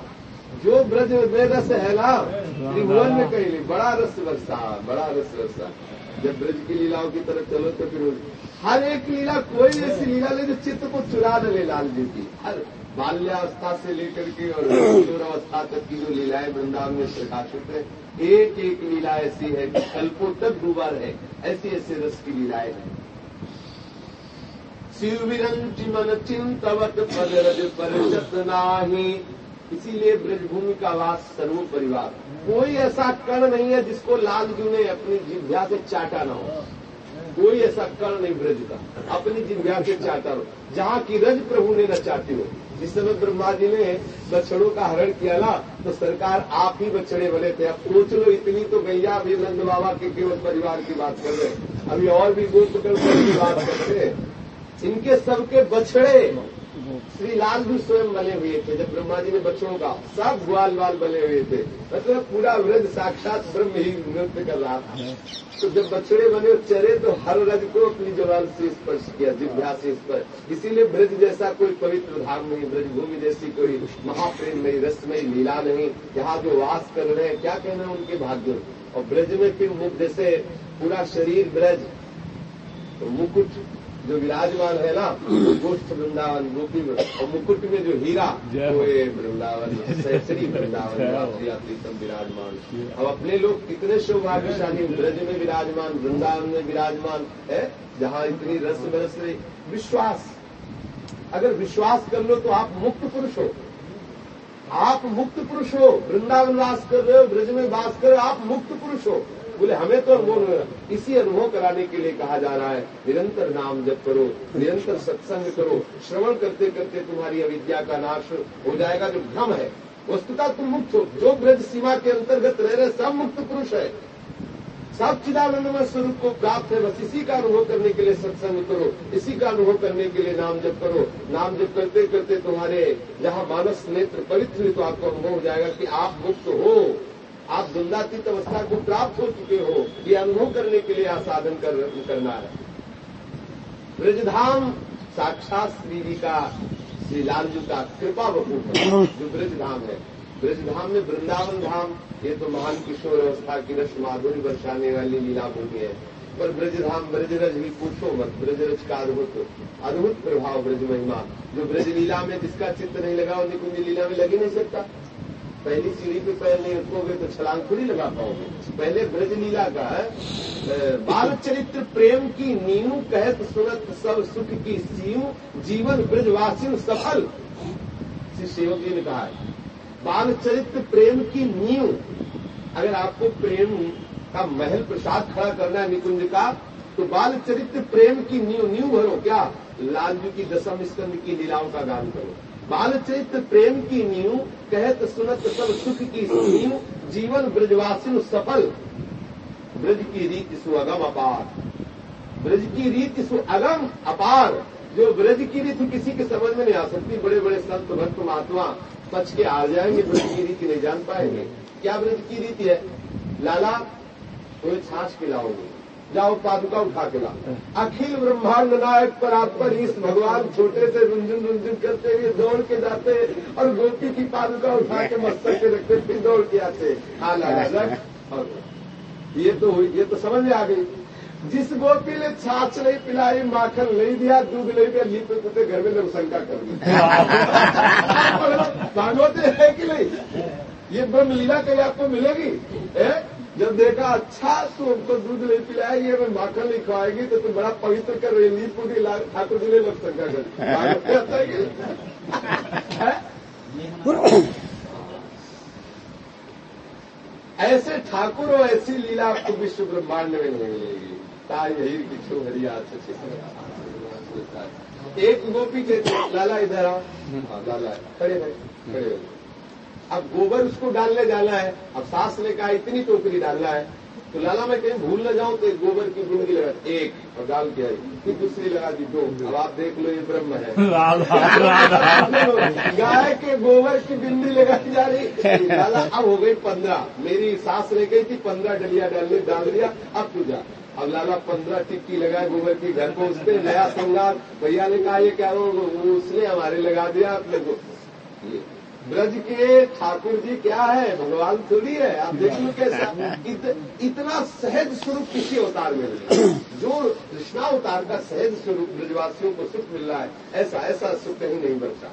जो ब्रज में रस है ना त्रिभुवन में कहीं नहीं बड़ा रस वर्षा बड़ा रस वर्षा। जब ब्रज की लीलाओं की तरफ़ चलो तो फिर हर एक लीला, कोई ऐसी लीला ले जो चित्त को चुरा ले लाल जी की। हर बाल्यावस्था से लेकर के और किशोरावस्था तक की जो लीलाएँ वृंदावन में प्रकाशित है, एक एक लीला ऐसी है कि कल्पों तक डूबा रहे, ऐसी ऐसी रस की लीलाएँ हैं। शिव मन चिंतवत पद रज परिषद इसीलिए ब्रजभूमि का वास सर्व परिवार कोई ऐसा कण नहीं है जिसको लालजू ने अपनी जिभ्या से चाटा ना हो। कोई ऐसा कण नहीं ब्रज का अपनी ज़िंदा से चाहता हो जहाँ की रज प्रभु ने न चाहती हो। जिस समय ब्रह्मा जी ने बछड़ों का हरण किया ना तो सरकार आप ही बछड़े बने थे। अब सोच लो, इतनी तो गैया अभी नंद बाबा के केवल परिवार की बात कर रहे हैं? अभी और भी गोपकर्ण की बात करते हैं। इनके सबके बछड़े श्री लाल भी स्वयं बने हुए थे, जब ब्रह्मा जी ने बच्चों का सब ग्वाल बाल बने हुए थे। मतलब पूरा व्रज साक्षात ब्रह्म ही नृत्य कर रहा था। तो जब बछड़े बने चरे तो हर रज को अपनी जवान से स्पर्श किया जिभ्या से स्पर्श। इसीलिए ब्रज जैसा कोई पवित्र धाम नहीं, ब्रजभूमि जैसी कोई महाप्रेम नहीं रसमयी लीला नहीं। यहाँ जो वास कर रहे हैं, क्या कहना है उनके भाग्य? और ब्रज में फिर मुख, जैसे पूरा शरीर ब्रज तो मुकुट जो विराजमान है ना गोष्ठ वृंदावन गोपी और मुकुट में जो हीरा वो ये वृंदावन श्री वृंदावन प्रीतम विराजमान। अब अपने लोग कितने सौभाग्यशाली ब्रज में विराजमान वृंदावन में विराजमान है? जहाँ इतनी रस बरस रही। विश्वास। अगर विश्वास कर लो तो आप मुक्त पुरुष हो। आप मुक्त पुरुष हो। वृंदावन वास कर रहे हो ब्रज में वास कर रहे हो आप मुक्त पुरुष हो। बोले, हमें तो अनुभव इसी अनुभव कराने के लिए कहा जा रहा है। निरंतर नाम जप करो, निरंतर सत्संग करो। श्रवण करते करते तुम्हारी अविद्या का नाश हो जाएगा, जो भ्रम है। वस्तुता तुम मुक्त हो। जो ब्रज सीमा के अंतर्गत रह रहे, सब मुक्त पुरुष है। सब चिदानंदमय स्वरूप को प्राप्त है, बस इसी का अनुभव करने के लिए सत्संग करो। इसी का अनुभव करने के लिए नाम जप करो। नाम जप करते करते तुम्हारे जहाँ मानस नेत्र पवित्र तो आपको अनुभव हो जाएगा कि आप मुक्त हो। आप द्वंदातीत अवस्था को प्राप्त हो चुके हो ये अनुभव करने के लिए आसाधन कर, करना है। ब्रजधाम साक्षात श्री जी का श्री लालजू का कृपा वकूफ है जो ब्रजधाम है। ब्रजधाम में वृंदावन धाम ये तो महान किशोर अवस्था की रस माधुरी बरसाने वाली लीला भूमि है। पर ब्रजधाम ब्रजरज ही पूछो मत ब्रजरज का अद्भुत अद्भुत प्रभाव ब्रज महिमा जो ब्रज लीला में जिसका चित्त नहीं लगा वो निकुंज लीला में लग ही नहीं सकता। पहली सीढ़ी पे पैर नहीं रखोगे तो छलांग थोड़ी लगा पाओगे। पहले ब्रज लीला का बाल चरित्र प्रेम की नींव कहत सुनत सब सुख की सीव, जीवन ब्रजवासी सफल। श्री सेवक जी ने कहा बाल चरित्र प्रेम की नींव, अगर आपको प्रेम का महल प्रसाद खड़ा करना है निकुंज का तो बाल चरित्र प्रेम की नींव नींव भरो क्या? लालजू की दसम स्कंद की लीलाओं का गान करो। बाल चरित्र प्रेम की नींव, कहत सुनत सब सुख की नींव जीवन ब्रजवासी सफल। ब्रज की रीति सुअगम अपार। ब्रज की रीति सुअगम अपार। जो ब्रज की रीति किसी के समझ में नहीं आ सकती बड़े बड़े संत, भक्त, महात्मा पच के आ जाएँगे, ब्रज की रीति नहीं जान पाएँगे। क्या ब्रज की रीति है? लाला, तुम्हें छाछ खिलाओगे जाओ पादुका उठा के ला अखिल ब्रह्मांड नायक पर आप पर इस भगवान छोटे से रुंझुन रुंझुन करते हुए दौड़ के जाते और गोपी की पादुका उठा के मस्तक के रखते फिर दौड़ के आते और ये तो ये तो समझ में आ गई। जिस गोपी ने छाछ नहीं पिलाई माखन नहीं दिया दूध नहीं दिया लीप पे घर में लोग शंका कर दी। भागवत है कि नहीं? ये ब्रह्म लीला कहीं आपको मिलेगी? जब देखा अच्छा तो हमको दूध नहीं पिलाएगी, अगर माखन नहीं खवाएगी तो तुम बड़ा पवित्र कर रही लीप पूरी ठाकुर जी ने लोग कर ऐसे ठाकुर और ऐसी लीला आपको विश्व ब्रह्मांड में नहीं मिलेगी। हीर की छोहरिया एक गोपी के लाला, इधर आओ। हाँ लाला, खड़े खड़े अब गोबर उसको डालने जाना है अब सास ने कहा इतनी टोकरी डालना है। तो लाला मैं कहीं भूल न जाऊँ तो एक गोबर की बुंदी लगा एक और डाल के आई फिर दूसरी लगा दी दो अब आप देख लो ये ब्रह्म है। गाय के गोबर की बिंदी लगाई जा रही। लाला अब हो गई पंद्रह। मेरी सास ने गई थी पंद्रह डलिया डालने डाल दिया अब पूजा। अब लाला पंद्रह टिक्की लगाए गोबर की घर पहुँचते नया श्रृंगार। भैया ने कहा ये क्या उसने हमारे लगा दिया अपने को। ब्रज के ठाकुर जी क्या है? भगवान थोड़ी है। आप देख लो कैसा। इत, इतना सहज स्वरूप किसी अवतार में नहीं जो कृष्णा अवतार का सहज स्वरूप ब्रजवासियों को सुख मिल रहा है ऐसा ऐसा सुख कहीं नहीं बचता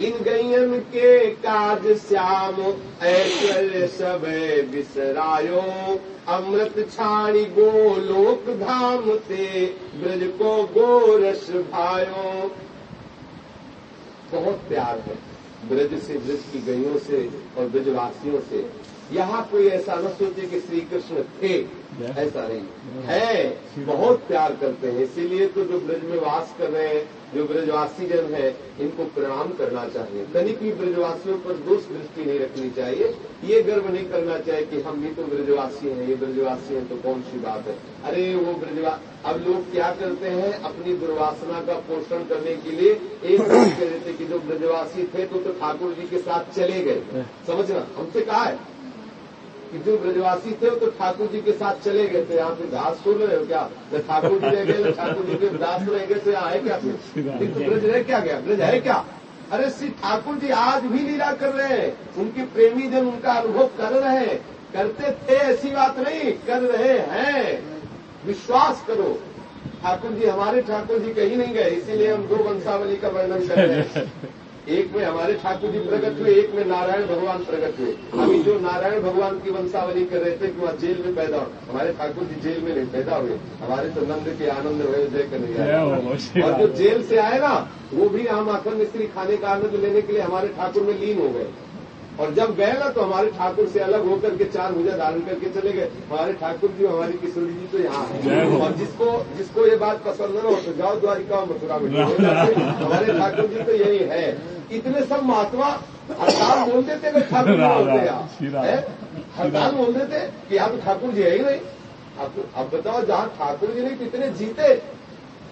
इन गैयन के काज श्याम ऐश्वर्य सब बिसरायो। अमृत छाणी गो लोक धाम ते ब्रज को गोरस भायो। बहुत प्यार है। ब्रज से ब्रज की गयों से और ब्रजवासियों से। यहाँ कोई ऐसा न सोचे कि श्री कृष्ण थे ऐसा नहीं। है बहुत प्यार करते हैं। इसीलिए तो जो ब्रज में वास कर रहे हैं जो ब्रजवासी जन है इनको प्रणाम करना चाहिए। तनिक भी ब्रजवासियों पर दोष दृष्टि नहीं रखनी चाहिए। ये गर्व नहीं करना चाहिए कि हम भी तो ब्रजवासी हैं ये ब्रजवासी हैं तो कौन सी बात है? अरे वो ब्रजवा अब लोग क्या करते हैं अपनी दुर्वासना का पोषण करने के लिए एक बात कह देते कि जो ब्रजवासी थे तो, तो ठाकुर जी के साथ चले गए। समझना? हमसे कहा है। कि जो ब्रजवासी थे तो ठाकुर जी के साथ चले गए थे। यहाँ पे घास सुन रहे हो क्या? ठाकुर जी रह गए ठाकुर जी के दास रह गए तो आए क्या तो ब्रज रह क्या गया? ब्रज है क्या? अरे श्री ठाकुर जी आज भी लीला कर रहे हैं। उनके प्रेमी जन उनका अनुभव कर रहे हैं। करते थे ऐसी बात नहीं, कर रहे हैं। विश्वास करो। ठाकुर जी हमारे ठाकुर जी कहीं नहीं गए, इसीलिए हम दो वंशावली का वर्णन कर रहे हैं। एक में हमारे ठाकुर जी प्रकट हुए एक में नारायण भगवान प्रकट हुए। अभी जो नारायण भगवान की वंशावली कर रहे थे कि वह जेल में पैदा हो हमारे ठाकुर जी जेल में नहीं पैदा हुए। हमारे तो नंद के आनंद रहे जय कन्हैया। और जो जेल से आए ना वो भी हम आखंड मिस्त्री खाने का आनंद लेने के लिए हमारे ठाकुर में लीन हो गए। और जब गए ना तो हमारे ठाकुर से अलग होकर के चार भुजा धारण करके चले गए। हमारे ठाकुर जी हमारी किशोरी जी तो यहाँ है। और जिसको जिसको ये बात पसंद न हो तो जाओ द्वारिका और मथुरा में हमारे ठाकुर जी तो यही है। इतने सब महात्मा हड़ताल बोल देते वे ठाकुर जी बोलते हड़ताल बोल देते कि यहाँ तो ठाकुर जी है ही नहीं। अब बताओ जहाँ ठाकुर जी नहीं तो इतने जीते।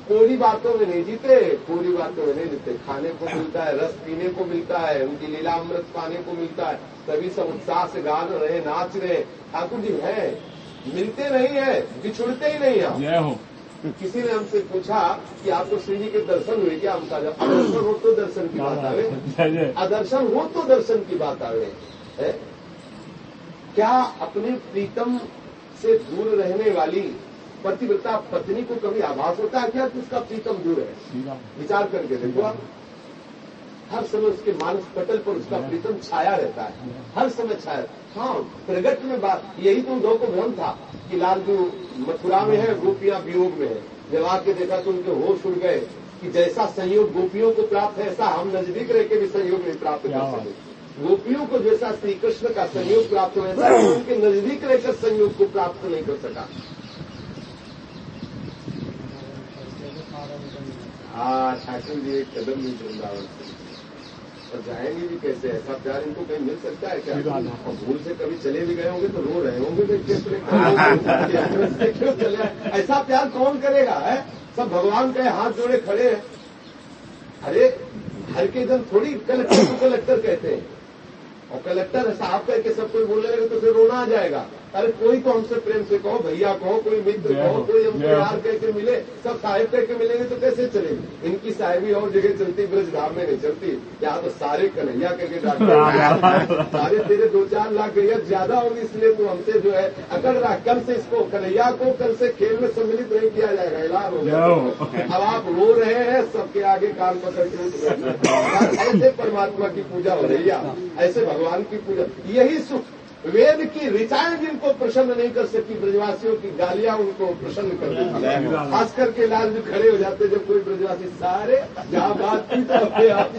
पूरी बातों में नहीं जीते पूरी बातों में नहीं जीते। खाने को मिलता है रस पीने को मिलता है उनकी लीला अमृत पाने को मिलता है। सभी सब उत्साह से गा रहे नाच रहे। ठाकुर जी हैं मिलते नहीं है बिछुड़ते ही नहीं हम। जय हो। किसी ने हमसे पूछा कि आपको श्री जी के दर्शन हुए क्या? हमका जब अदर्शन हो तो दर्शन की बात आवे अदर्शन हो तो दर्शन की बात आवे है? क्या अपने प्रीतम से दूर रहने वाली पतिव्रता पत्नी को कभी आभास होता है? क्या कि उसका प्रीतम दूर है। विचार करके देखो आप। हर समय उसके मानस पटल पर उसका प्रीतम छाया रहता है। हर समय छाया। हाँ प्रगट में बात यही तो उद्धव को भ्रम था कि लाल लालजू मथुरा में है गोपियाँ वियोग में है। जब आके देखा तो उनके होश उड़ गए कि जैसा संयोग गोपियों को प्राप्त है ऐसा हम नज़दीक रह के भी संयोग नहीं प्राप्त कर सकते गोपियों को जैसा श्री कृष्ण का संयोग प्राप्त हो ऐसा उनके नज़दीक रहकर संयोग को प्राप्त नहीं कर सका। हाँ ठाकुर जी एक कदम भी वृंदावन और जाएँगे भी कैसे? ऐसा प्यार इनको कहीं मिल सकता है क्या? और भूल से कभी चले भी गए होंगे तो रो रहे होंगे कैसे क्यों चले? ऐसा प्यार कौन करेगा है? सब भगवान के हाथ जोड़े खड़े हैं। अरे हर के जन थोड़ी कलेक्टर को कलेक्टर कहते हैं। और कलेक्टर साहब कह के सब कोई बोलने लगे तो फिर रोना आ जाएगा। अरे कोई तो हमसे प्रेम से कहो भैया कहो कोई मित्र कहो कोई हमसे जय हो। यार कह के मिले सब साहेब कह के मिलेंगे तो कैसे चलेंगे इनकी साहेबी और जगह चलती ब्रज धाम में नहीं चलती। यहाँ तो सारे कन्हैया कह के डॉक्टर सारे तेरे दो चार लाख गैया ज़्यादा होगी इसलिए तो हमसे जो है अकड़ रहा कल से इसको कन्हैया को कल से खेल में सम्मिलित नहीं किया जाएगा ऐलान हो गया। अब आप रो रहे हैं सबके आगे कान पकड़ के उठ रहे ऐसे परमात्मा की पूजा हो रही है। ऐसे भगवान की पूजा यही सुख। वेद की रिचाएँ जिनको प्रसन्न नहीं कर सकती ब्रजवासियों की गालियाँ उनको प्रसन्न कर देती है खास करके लाल जी खड़े हो जाते जब कोई ब्रजवासी सारे जहाँ बात की तो अपने आप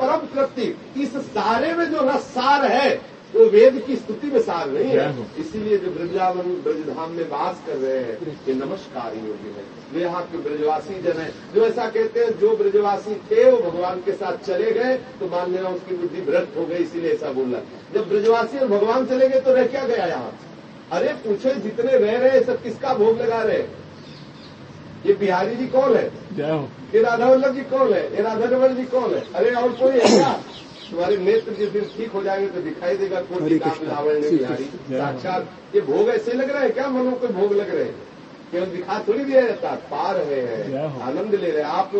परम कृति इस सारे में जो रस सार है वो वेद की स्तुति में सार नहीं है। इसीलिए जो वृंदावन ब्रजधाम में वास कर रहे हैं ये नमस्कार योग्य है। वे यहाँ के ब्रजवासी जन है। जो ऐसा कहते हैं जो ब्रजवासी थे वो भगवान के साथ चले गए तो मान लेना उसकी बुद्धि भ्रष्ट हो गई इसीलिए ऐसा बोल रहा जब ब्रजवासी और भगवान चले गए तो रह क्या गया यहाँ? अरे पूछे जितने रह रहे सब किसका भोग लगा रहे ये बिहारी जी कौन है? ये राधा वल्लभ जी कौन है? ये राधा रमन जी कौन है? अरे और कोई है क्या? तुम्हारे नेत्र जिस दिन ठीक हो जाएँगे तो दिखाई देगा कोई रावण बिहारी साक्षात ये भोग ऐसे लग रहा है क्या मनो को भोग लग रहे हैं? केवल दिखा थोड़ी दिया जाता पा रहे हैं? आनंद ले रहे हैं। आप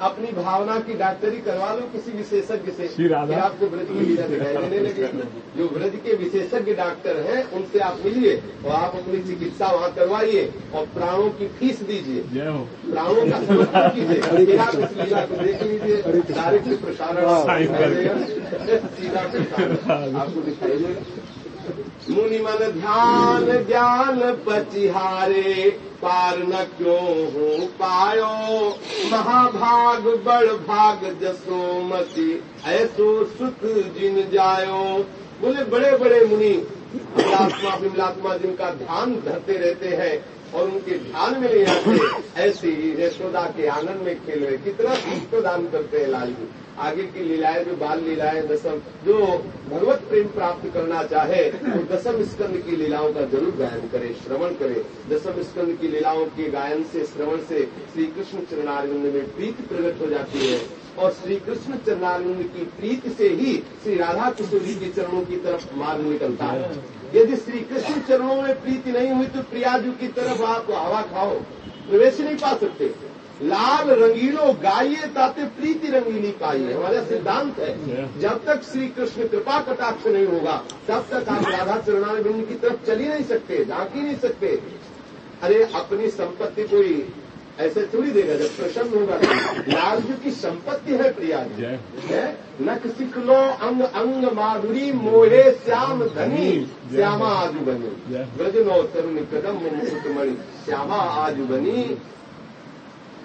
अपनी भावना की डॉक्टरी करवा लो किसी विशेषज्ञ से। फिर आपको ब्रज की लीला दिखाई देने लगेगी जो ब्रज के विशेषज्ञ डॉक्टर हैं उनसे आप मिलिए और आप अपनी चिकित्सा वहाँ करवाइए और प्राणों की फ़ीस दीजिए। प्राणों का समर्पण कीजिए। फिर आप इस लीला को देख लीजिए। डायरेक्ट प्रसारण। सीधा प्रसारण। आपको दिखाई देगा। मुनि मन ध्यान, ज्ञान पचिहारे, पार न क्यों हो पायो? महाभाग बड़ भाग जसोमति ऐसो सुख जिन जायो। बोले बड़े बड़े मुनि विमलात्मा विमलात्मा जिनका ध्यान धरते रहते हैं और उनके ध्यान में नहीं आते, ऐसे यशोदा के आनंद में खेल रहे। कितना प्रदान करते हैं लाल जी आगे की लीलाएँ जो बाल लीलाएँ, दसम, जो भगवत प्रेम प्राप्त करना चाहे वो दसम स्कंद की लीलाओं का ज़रूर गायन करे, श्रवण करे। दसम स्कंद की लीलाओं के गायन से, श्रवण से श्री कृष्ण चरणारिंद में प्रीति प्रकट हो जाती है। और श्री कृष्ण चरणारिंद की प्रीति से ही श्री राधा किशोरी के चरणों की तरफ़ मार्ग निकलता है। यदि श्री कृष्ण चरणों में प्रीति नहीं हुई तो प्रियाजू की तरफ़ आप हवा खाओ। प्रवेश नहीं पा सकते। लाल रंगीलो गाइए ताते प्रीति रंगीली पाइए हमारा सिद्धांत है जब तक श्री कृष्ण कृपा कटाक्ष नहीं होगा तब तक आप राधा चरणारिंद की तरफ़ चल ही नहीं सकते झाँक ही नहीं सकते। अरे अपनी संपत्ति कोई ऐसे थोड़ी देगा जब प्रसन्न होगा। लाल जी की संपत्ति है प्रिया जी। है नख सिखलो अंग अंग माधुरी मोहे श्याम धनी श्यामा आजू बनी। ब्रजनो तरुण कदम मुकुटमणि श्यामा आजू बनी।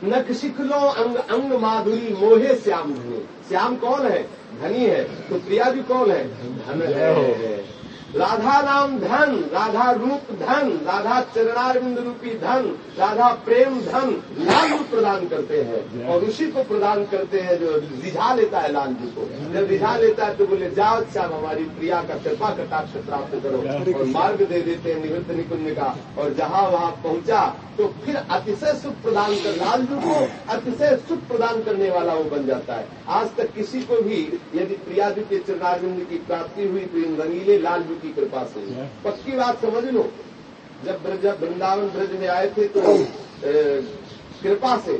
नख शिखलो अंग अंग माधुरी, मोहे श्याम धनी। श्याम कौन है? धनी है। तो प्रिया भी कौन है? धन है। राधा नाम धन, राधा रूप धन, राधा चरणारविंद रूपी धन, राधा प्रेम धन, लाल रूप प्रदान करते हैं। और उसी को प्रदान करते हैं जो रिझा लेता है लाल जी को। जब रिझा लेता है तो बोले, जाओ श्याम, हमारी प्रिया का कृपा कटाक्ष प्राप्त करो और मार्ग दे देते हैं निवृत्त निकुंज का। और जहाँ वहाँ पहुँचा तो फिर अतिशय सुख प्रदान कर, लाल जी को अतिशय सुख प्रदान करने वाला वो बन जाता है। आज तक किसी को भी यदि प्रिया जी के चरणारविंद की प्राप्ति हुई तो इन रंगीले लाल जी की कृपा से। पक्की बात समझ लो। जब ब्रज वृंदावन ब्रज में आए थे तो कृपा से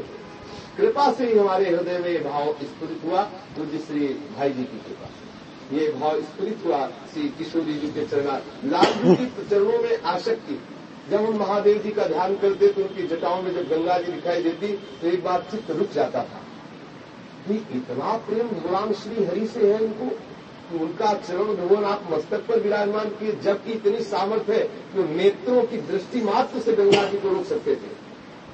कृपा से ही हमारे हृदय में ये भाव स्फुरित हुआ पूज्य श्री भाई जी की कृपा से। ये भाव स्फुरित हुआ श्री किशोरी जी के चरणा लाल जी की चरणों में आसक्ति। जब हम महादेव जी का ध्यान करते तो उनकी जटाओं में जब गंगा जी दिखाई देती तो एक बार चित्त रुक जाता था। कि इतना प्रेम भगवान श्री हरि से है इनको? उनका चरण भगवान आप मस्तक पर विराजमान किए जबकि इतनी सामर्थ्य है कि नेत्रों की दृष्टि मात्र से गंगा जी को रोक सकते थे।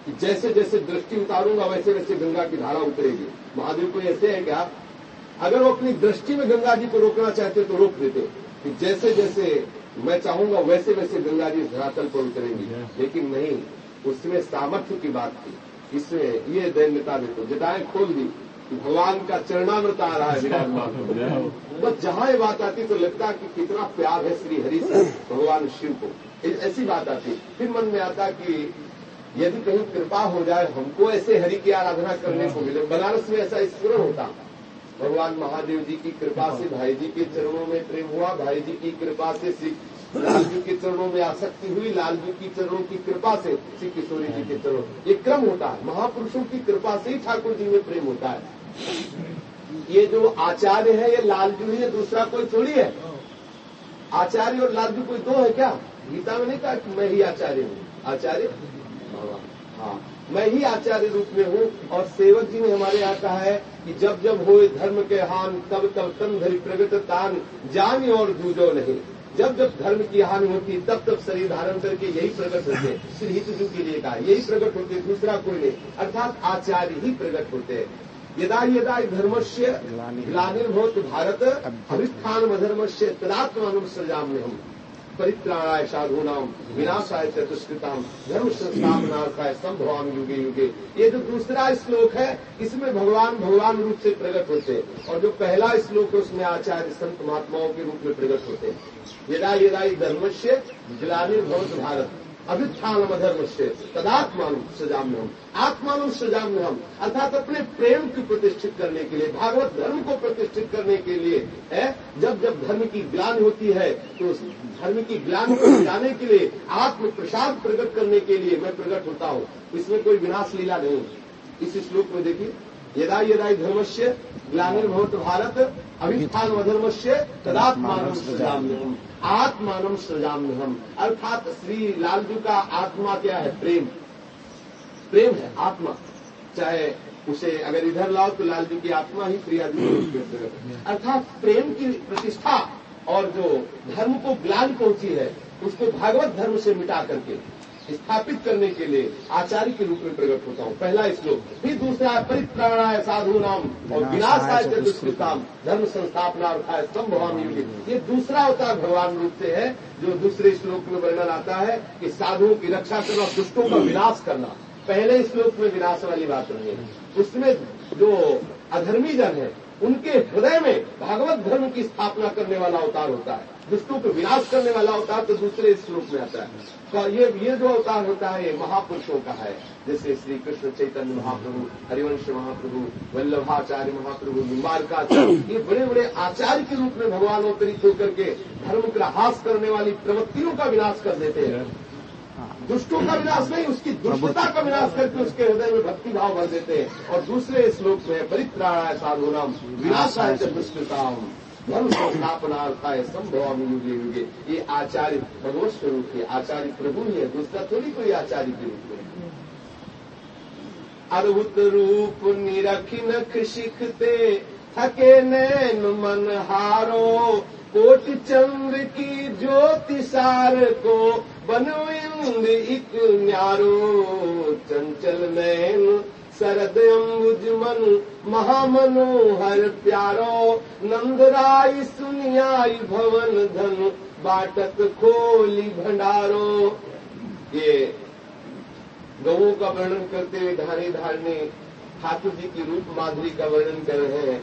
कि जैसे जैसे दृष्टि उतारूँगा वैसे वैसे गंगा की धारा उतरेगी। महादेव को ऐसे है क्या? अगर वो अपनी दृष्टि में गंगा जी को रोकना चाहते तो रोक देते। कि जैसे जैसे मैं चाहूँगा वैसे वैसे गंगा जी इस धरातल पर उतरेंगी। लेकिन नहीं उसमें सामर्थ्य की बात थी। इसमें ये दैन्यता देखो जटाएँ खोल दी। भगवान का चरणामृत आ रहा है। विराजमान बस जहाँ ये बात आती तो लगता कि कितना प्यार है श्री हरि से भगवान शिव को। ऐसी बात आती। फिर मन में आता कि यदि कहीं कृपा हो जाए, हमको ऐसे हरि की आराधना करने को मिले। बनारस में ऐसा स्फुरन होता। भगवान महादेव जी की कृपा से, भाई जी के चरणों में प्रेम हुआ, भाई जी की कृपा से, श्री लाल जी के चरणों में आसक्ति हुई, लाल जी की चरणों की कृपा से, श्री किशोरी जी के चरणों ये क्रम होता है। महापुरुषों की कृपा से ही ठाकुर जी में प्रेम होता है। ये जो आचार्य है, ये लाल जी है, दूसरा कोई थोड़ी है? आचार्य और लालजू कोई दो है क्या? गीता में नहीं कहा कि मैं ही आचार्य हूँ। आचार्य? हाँ। मैं ही आचार्य रूप में हूँ और सेवक जी ने हमारे यहाँ कहा है कि जब जब हो धर्म के हान, तब तब तन धरी प्रगट तान, जान और दूजो नहीं। जब जब धर्म की हानि होती, तब तब शरीर धारण करके यही प्रकट होते श्री हितजू के लिए कहा यही प्रकट होते दूसरा कोई नहीं। अर्थात आचार्य ही प्रकट होते यदा यदा धर्म धर्मस्य ग्लानिर्भवत भारत अभिष्ठान धर्मस्य तदात्मान सृजाम्य हम परित्राणाय साधूनाम विनाशाय चतुष्कृताम धर्म संस्थापनार्थाय संभवाम युगे युगे। ये जो दूसरा श्लोक है, इसमें भगवान भगवान रूप से प्रकट होते और जो पहला श्लोक है, उसमें आचार्य संत महात्माओं के रूप में प्रकट होते यदा यदा ही धर्मस्य ग्लानिर्भवत भारत अभित्थान अधर्मस्य तदात्मान सजाम्य हम आत्मान सजाम्य हम अर्थात अपने प्रेम को प्रतिष्ठित करने के लिए, भागवत धर्म को प्रतिष्ठित करने के लिए, है? जब जब धर्म की ज्ञान होती है तो उस धर्म की ज्ञान को जाने के लिए आत्म प्रसाद प्रकट करने के लिए मैं प्रकट होता हूँ। इसमें कोई विनाश लीला नहीं। इस श्लोक में देखिए। यदा यदा ही धर्मस्य ग्लानिर्भवत भारत अभिष्ठान अधर्मस्य तदात्मान सृजाम्य हम आत्मानम सृजाम्य हम अर्थात श्री लाल जी का आत्मा क्या है? प्रेम। प्रेम है, आत्मा। चाहे उसे अगर इधर लाओ तो लाल जी की आत्मा ही है। अर्थात प्रेम की प्रतिष्ठा और जो धर्म को ग्लान पहुँची है, उसको भागवत धर्म से मिटा करके स्थापित करने के लिए आचार्य के रूप में प्रकट होता हूँ। पहला श्लोक फिर दूसरा है परित्राणाय साधु नाम और विनाशाय दुष्कृताम धर्म संस्थापना अर्थात संभवाम युगे ये दूसरा अवतार भगवान रूप से है जो दूसरे श्लोक में वर्णन आता है कि साधुओं की रक्षा करना दुष्टों का विनाश करना। पहले श्लोक में विनाश वाली बात नहीं है। उसमें जो अधर्मी जन है उनके हृदय में भागवत धर्म की स्थापना करने वाला अवतार होता है। दुष्टों को विनाश करने वाला अवतार तो दूसरे श्लोक में आता है। तो ये ये जो अवतार होता है, ये महापुरुषों का है। जैसे श्री कृष्ण चैतन्य महाप्रभु, हरिवंश महाप्रभु, वल्लभाचार्य महाप्रभु निम्बारकाचार्य ये बड़े बड़े आचार्य के रूप में भगवान अवतरित होकर के धर्म का हास करने वाली प्रवृत्तियों का विनाश कर देते हैं। दुष्टों का विनाश नहीं, उसकी दुष्टता का विनाश करके उसके हृदय में भक्ति भाव भर देते हैं। और दूसरे श्लोक में, परित्राणाय साधुनाम विनाशाय दुष्टताम धर्म संस्थापनार्थाय संभव युगे युगे ये आचार्य भगवत स्वरूप के आचार्य प्रभु ही है, दूसरा थोड़ी कोई आचार्य के रूप में अद्भुत रूप निरखी नख शिखते थके नैन मन हारो, कोट चंद्र की ज्योति सार को बनो इक न्यारो, चंचल नैन शरद अम्बुज मन महामनोहर प्यारो नंदराय सुनियाई भवन धन बाटक खोली भंडारो। ये गऊ का वर्णन करते हुए धारी धारने ठाकुर जी की रूप माधुरी का वर्णन कर रहे हैं।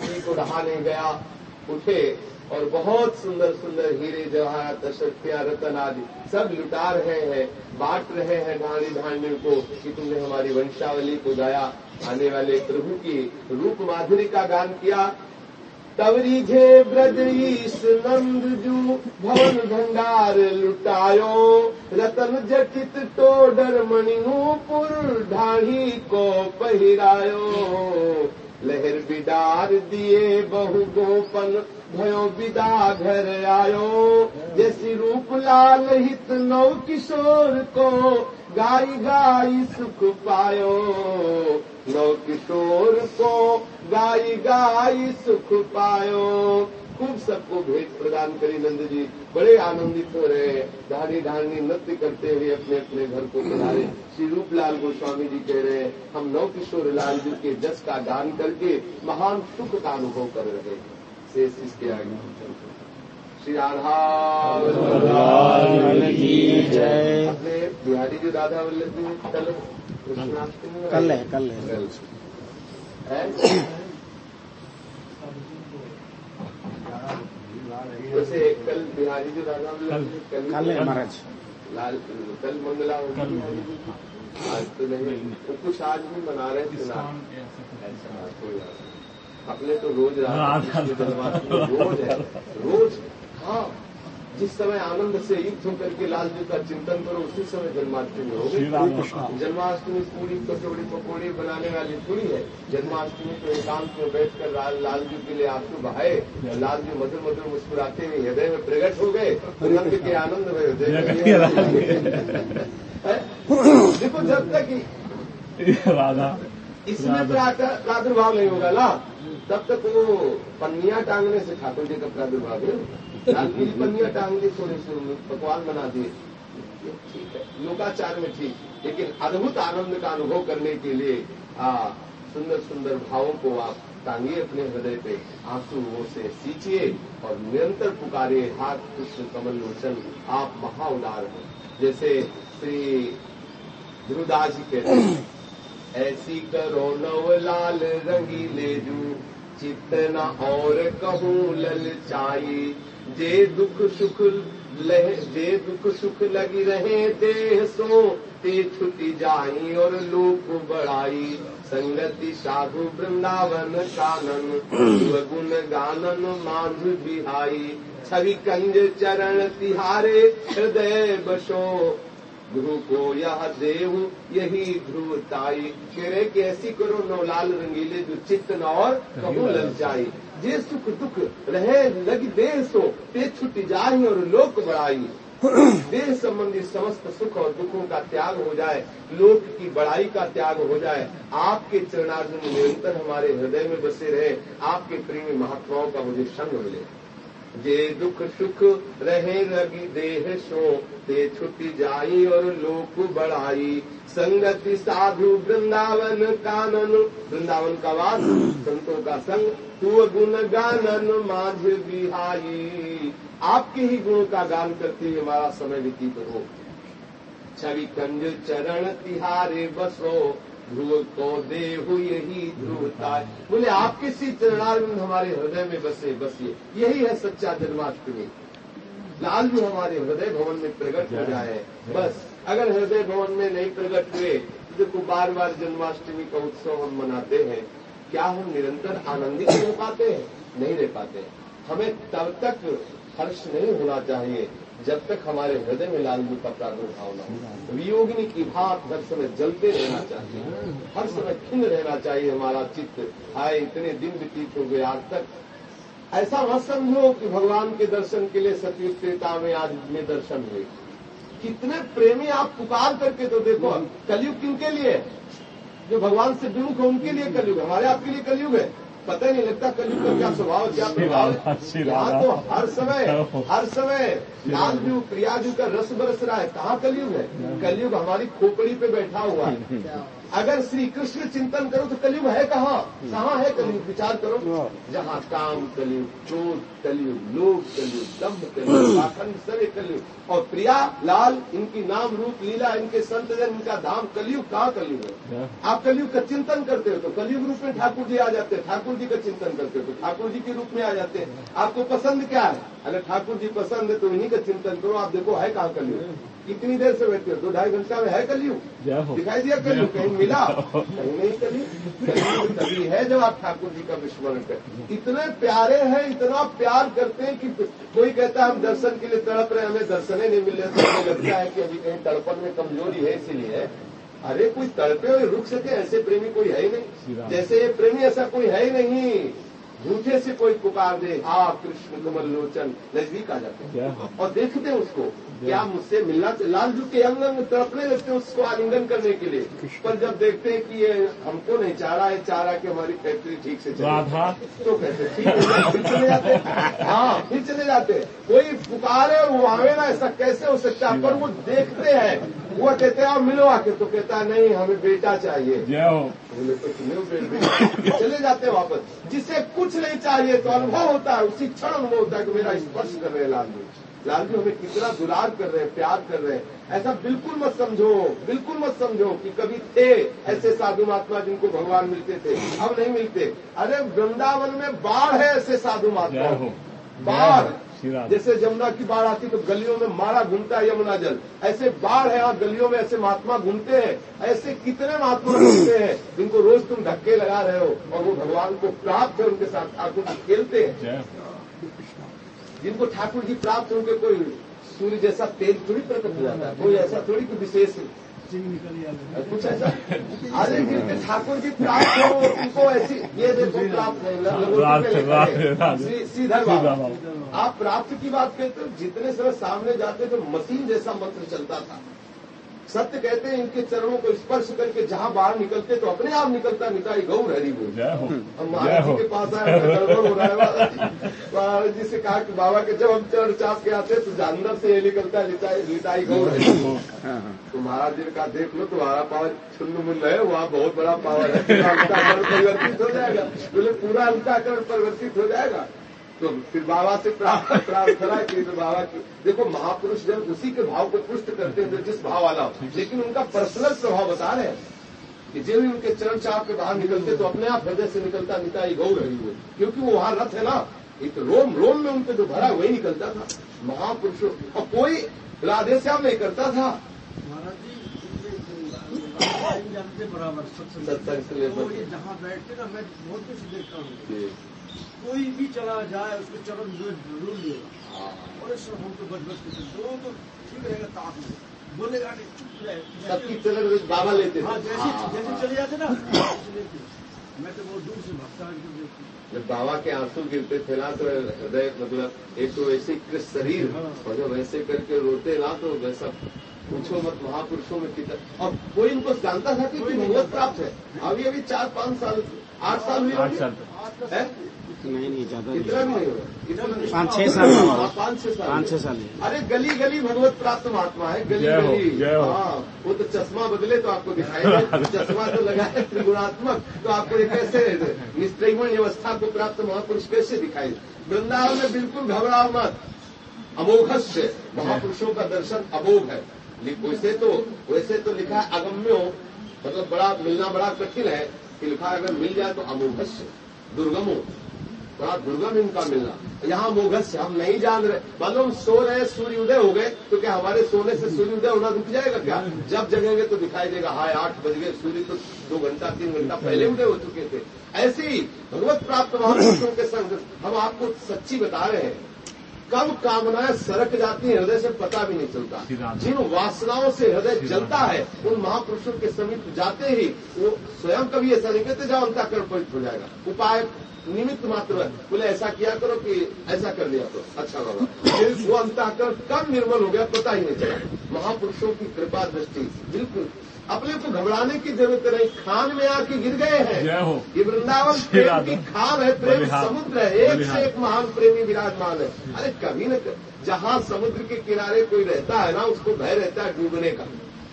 जी को नहाने गया, उठे। और बहुत सुंदर सुंदर हीरे जवाहरात अशक्तियाँ रतन आदि सब लुटा रहे हैं, बांट रहे हैं ढाणी ढांडे को कि तुमने हमारी वंशावली को गाया आने वाले प्रभु की रूप माधुरी का गान किया। तब रिझे ब्रज ईस नंद जू, भवन भंडार लुटायो। रतन जटित टोडर मणिनूपुर ढाढ़ी को पहिरायो। लहर बिडार दिए बहु गोपन भयो विदा घर आयो। जैसी रूप लाल हित नौ किशोर को गाई गाई सुख पायो। नौ किशोर को गाई गाई सुख पायो। खूब सबको भेंट प्रदान करी नंद जी। बड़े आनंदित हो रहे धानी धानी नृत्य करते हुए अपने अपने घर को पधारे। श्री रूपलाल गोस्वामी जी कह रहे हैं, हम नौ किशोर लाल जी के जस का दान करके महान सुख का अनुभव कर रहे हैं। शेष इसके आगे श्री राधा अपने बिहारी जी राधा वल्लभ जी कल कल है कल है? कल वैसे कल बिहारी जी राधा वल्लभ कल कल है महाराज। लाल कल मंगला होगी आज तो नहीं वो कुछ आज भी मना रहे थे ना ऐसा कोई बात। अपने तो रोज राधा कृष्ण जन्माष्टमी रोज है रोज। हाँ जिस समय आनंद से युक्त होकर के लाल जी का चिंतन करो उसी समय जन्माष्टमी हो गई जन्माष्टमी पूरी कचौड़ी पकौड़ी बनाने वाली पूरी है। जन्माष्टमी तो एकांत में बैठकर लाल लाल जी के लिए आँसू बहाए लाल जी मधुर मधुर मुस्कुराते हुए हृदय में प्रकट हो गए। नंद के आनंद में हृदय देखो जब तक राधा। इसमें प्रातः प्रादुर्भाव नहीं होगा ना। तब तक वो पन्निया टांगने से ठाकुर जी का प्रादुर्भाव है। पन्नियाँ टांग दी थोड़ी सी पकवान बना दिए। ठीक है लोकाचार में ठीक लेकिन अद्भुत आनंद का अनुभव करने के लिए आ, सुंदर सुंदर भावों को आप टांगिए अपने हृदय पे आंसुओं से सींचिए और निरंतर पुकारिए हाथ कृष्ण कमल लोचन आप महा उदार हैं। जैसे श्री ध्रुवदास जी कहते हैं ऐसी करो नव लाल रंगीले जू। चितना और कहूँ ललचाई जे दुख सुख जे दुख सुख लगी रहे देह सो, ते छुटी जाई और लोक बढ़ाई। संगति साधु वृंदावन कानन गुण गानन मांझ बिहाई। छवि कंज चरण तिहारे, हृदय बसो। ध्रुव को यह देव यही ध्रुवताई। केरे के ऐसी करो नौलाल रंगीले जो चित्त न और कहू ललचाई जे सुख दुख रहे लग देह सो ते छुट जाही और लोक बढ़ाई। देह संबंधी समस्त सुख और दुखों का त्याग हो जाए लोक की बड़ाई का त्याग हो जाए। आपके चरणार्जुन निरंतर हमारे हृदय में बसे रहे आपके प्रेमी महात्माओं का मुझे संग मिले। जे दुख सुख रहे लगी देह सो, ते छुटी जाई और लोक बढ़ाई। संगति साधु वृंदावन कानन। वृंदावन का वास, संतों का संग तू गुण गानन, माझ बिहाई आपके ही गुण का गान करते हुए हमारा समय व्यतीत हो। छवि कंज चरण तिहारे बसो ध्रुव को देहु यही ध्रुवता बोले आपके सी चरणारविंद हमारे हृदय में बसे, बसिए। यही है सच्चा जन्माष्टमी लाल जी हमारे हृदय भवन में प्रकट हो जाए, बस। अगर हृदय भवन में नहीं प्रकट हुए तो देखो बार बार जन्माष्टमी का उत्सव हम मनाते हैं। क्या हम निरंतर आनंदित रह पाते हैं? नहीं रह पाते। हमें तब तक हर्ष नहीं होना चाहिए। जब तक हमारे हृदय में लाल जी का प्रादुर्भाव न हो। वियोगिनी की भात हर समय जलते रहना चाहिए। हर समय खिन्न रहना चाहिए हमारा चित्त। आए इतने दिन व्यतीत हो गए आज तक। ऐसा मत समझो कि भगवान के दर्शन के लिए सतयुग त्रेता में आज में दर्शन हुए। कितने प्रेमी आप पुकार करके तो देखो, कलयुग किनके लिए? जो भगवान से विमुख है, उनके लिए कलयुग हमारे आपके लिए कलयुग है। पता ही नहीं लगता कलयुग का क्या स्वभाव क्या प्रभाव है। यहाँ तो हर समय हर समय लालजू प्रियाजू का रस बरस रहा है। कहाँ कलयुग है? कलयुग हमारी खोपड़ी पे बैठा हुआ है। अगर श्री कृष्ण चिंतन करो तो कलयुग है कहाँ? कहाँ है कलयुग विचार करो। जहाँ काम कलयुग चोट कलयुग लोभ कलयुग दम्भ कलयुग पाखंड सरे कलयुग। और प्रिया लाल इनकी नाम रूप लीला इनके संत जन इनका धाम कलयुग कहाँ कलयुग है? आप कलयुग का चिंतन करते हो तो कलयुग रूप में ठाकुर जी आ जाते हैं। ठाकुर जी का चिंतन करते हो तो ठाकुर जी के रूप में आ जाते हैं। आपको पसंद क्या है? अगर ठाकुर जी पसंद है तो इन्हीं का चिंतन करो। आप देखो है कहाँ कलयुग? कितनी देर से बैठते हो? दो ढाई घंटा में है कलयुग? दिखाई दिया कलयुग? कहीं मिला? कहीं नहीं कलयुग कलयुग तभी है जब आप ठाकुर जी का विस्मरण करें इतने प्यारे हैं इतना प्यार करते हैं कि कोई कहता है हम दर्शन के लिए तड़प रहे हमें दर्शन ही नहीं मिल रहे तो हमें लगता है कि अभी कहीं तड़पन में कमज़ोरी है इसीलिए। अरे कोई तड़पे हुए रुक सके ऐसे प्रेमी कोई है ही नहीं। जैसे ये प्रेमी ऐसा कोई है ही नहीं। झूठे से कोई पुकार दे आ कृष्ण कमल लोचन नज़दीक आ जाते हैं। और देखते हैं उसको क्या? मुझसे मिलना चाहिए? लालजू के अंग अंग तड़पने लगते हैं उसको आलिंगन करने के लिए। पर जब देखते हैं कि ये हमको नहीं चाह रहा है चाह रहा है कि हमारी फैक्ट्री ठीक से चले। तो कहते ठीक है फिर चले जाते हाँ। फिर चले जाते कोई पुकारे और वो आवे ना ऐसा कैसे हो सकता है? पर वो देखते हैं। वो कहते हैं आप मिलो आके। तो कहता है नहीं हमें बेटा चाहिए। हो बोले तो तुम्हें बेट बेटा चले जाते वापस। जिसे कुछ नहीं चाहिए तो अनुभव होता है उसी क्षण अनुभव होता है कि मेरा स्पर्श कर रहे हैं लालजू। लालजू हमें कितना दुलार कर रहे हैं प्यार कर रहे हैं। ऐसा बिल्कुल मत समझो बिल्कुल मत समझो कि कभी थे ऐसे साधु महात्मा जिनको भगवान मिलते थे अब नहीं मिलते। अरे वृंदावन में बाढ़ है ऐसे साधु महात्मा। बाढ़। जैसे जमुना की बाढ़ आती तो गलियों में मारा घूमता है यमुना जल। ऐसे बाढ़ है यहाँ गलियों में ऐसे महात्मा घूमते हैं। ऐसे कितने महात्मा घूमते हैं जिनको रोज तुम धक्के लगा रहे हो और वो भगवान को प्राप्त है उनके साथ ठाकुर जी खेलते हैं। जिनको ठाकुर जी प्राप्त होंगे कोई सूर्य जैसा तेज थोड़ी प्रकट हो जाता है कोई ऐसा थोड़ी कोई विशेष कुछ ऐसा अरे फिर ठाकुर जी प्राप्त हो। उनको ऐसी ये देखो प्राप्त है। श्रीधर बाबा आप प्राप्त की बात करते हो जितने समय सामने जाते थे मशीन जैसा मंत्र चलता था। सत्य कहते हैं इनके चरणों को स्पर्श करके जहाँ बाहर निकलते तो अपने आप निकलता निकाई गौर हरी बोल हम महाराज जी के पास आए गड़बड़ हो रहा है महाराज जी। से कहा कि बाबा के जब हम चरण चाप के आते तो अंदर से ये निकलता है लिटाई लिटाई गौर है तो महाराज जी ने कहा देख लो तुम्हारा पावर छुन्न मुन्न है वहाँ बहुत बड़ा पावर है। पूरा अंताकरण परिवर्तित हो जाएगा। बोले पूरा अंताकरण परिवर्तित हो जाएगा? तो फिर बाबा से प्रार्थना की तो बाबा की देखो महापुरुष जब उसी के भाव को पुष्ट करते हैं जो जिस भाव वाला हो। लेकिन उनका पर्सनल स्वभाव बता रहे हैं कि जब भी उनके चरण चाप के बाहर निकलते तो अपने आप हृदय से निकलता निकाई गौर रही वो क्योंकि वो वहाँ रथ है ना एक रोम रोम में उनके जो भरा वही निकलता था। महापुरुषों और कोई राधे श्याम नहीं करता था। बराबर सत्संग तो जहाँ बैठते ना मैं बहुत कुछ देखता हूँ। कोई भी चला जाए उसको चरण जो ज़रूर लेगा हाँ। और इस हम तो बच बच के चलते तो ठीक रहेगा ताक में बोलेगा नहीं चुप रहे सबकी चरण रोज बाबा लेते हाँ। जैसे हाँ, जैसे हाँ। चले जाते ना मैं तो बहुत दूर से भक्ता हूँ। जब बाबा के आँसू गिरते थे ना तो हृदय मतलब एक तो ऐसे कृष्ण शरीर और जब ऐसे करके रोते ना तो वैसा पूछो मत महापुरुषों में कितना और कोई उनको जानता था कि भगवत प्राप्त है? अभी अभी चार पाँच साल आठ साल हुए आठ साल है? नहीं नहीं ज़्यादा इतना नहीं होगा। इतना नहीं। पाँच छह साल। हाँ, पाँच छह साल। पाँच छह साल है। अरे गली गली भगवत प्राप्त महात्मा है गली गली। हाँ। वो तो चश्मा बदले तो आपको दिखाएगा। चश्मा तो लगाए त्रिगुणात्मक तो आपको ये कैसे निस्त्रिगुण व्यवस्था को प्राप्त महापुरुष कैसे दिखाई वृंदावन में बिल्कुल घबराओ मत। अमोघस्य महापुरुषों का दर्शन अमोघ है। वैसे तो वैसे तो लिखा है अगम्यो मतलब बड़ा मिलना बड़ा कठिन है कि लिखा अगर मिल जाए तो अमोघस्य दुर्गमो बड़ा दुर्गम इनका मिलना। यहाँ मोघस्य हम नहीं जान रहे। मालूम सो रहे, सूर्य उदय हो गए तो क्या हमारे सोने से सूर्य उदय होना रुक जाएगा क्या? जब जगेंगे तो दिखाई देगा, हाय, आठ बज गए, सूर्य तो दो घंटा, तीन घंटा पहले उदय हो चुके थे। ऐसे ही भगवत प्राप्त महापुरुषों के संग हम आपको सच्ची बता रहे हैं। कब कामनाएँ सरक जाती हैं, हृदय से पता भी नहीं चलता। जिन वासनाओं से हृदय जलता है, उन महापुरुषों के समीप जाते ही वो स्वयं कभी ऐसा नहीं कहते जाओ अंताकरण पवित्र हो जाएगा। उपाय निमित्त मात्र है बोले ऐसा किया करो कि ऐसा कर लिया करो। अच्छा बाबा। फिर वो अंताकरण कब निर्मल हो गया पता ही नहीं चला। महापुरुषों की कृपा दृष्टि बिल्कुल। अपने को घबराने की ज़रूरत नहीं खान में आके गिर गए हैं। ये वृंदावन प्रेम की खान है प्रेम समुद्र है। एक से एक महान प्रेमी विराजमान है। अरे कभी न कभी जहाँ समुद्र के किनारे कोई रहता है ना उसको भय रहता है डूबने का।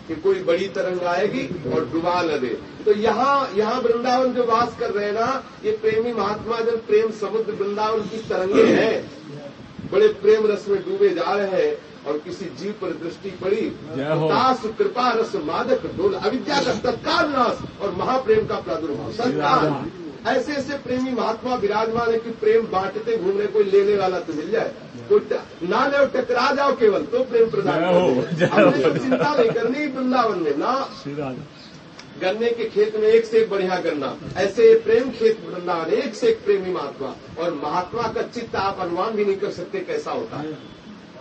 कि कोई बड़ी तरंग आएगी और डुबा न दे। तो यहाँ यहाँ वृंदावन जो वास कर रहे ना ये प्रेमी महात्मा जब प्रेम समुद्र वृंदावन की तरंगे हैं बड़े प्रेम रस में डूबे जा रहे हैं और किसी जीव पर दृष्टि पड़ी दास कृपा रस मादक डोल अविद्या का तत्काल नाश और महाप्रेम का प्रादुर्भाव। तत्काल राधा। ऐसे ऐसे प्रेमी महात्मा विराजमान है कि प्रेम बांटते घूम रहे कोई लेने वाला तो मिल जाए। कोई ना ले टकरा जाओ केवल तो प्रेम प्रदान हो, कर। तो चिंता नहीं करनी वृंदावन में ना। गन्ने के खेत में एक से एक बढ़िया गन्ना ऐसे प्रेम खेत वृंदावन एक से एक प्रेमी महात्मा। और महात्मा का चित्त आप अनुमान भी नहीं कर सकते कैसा होता है।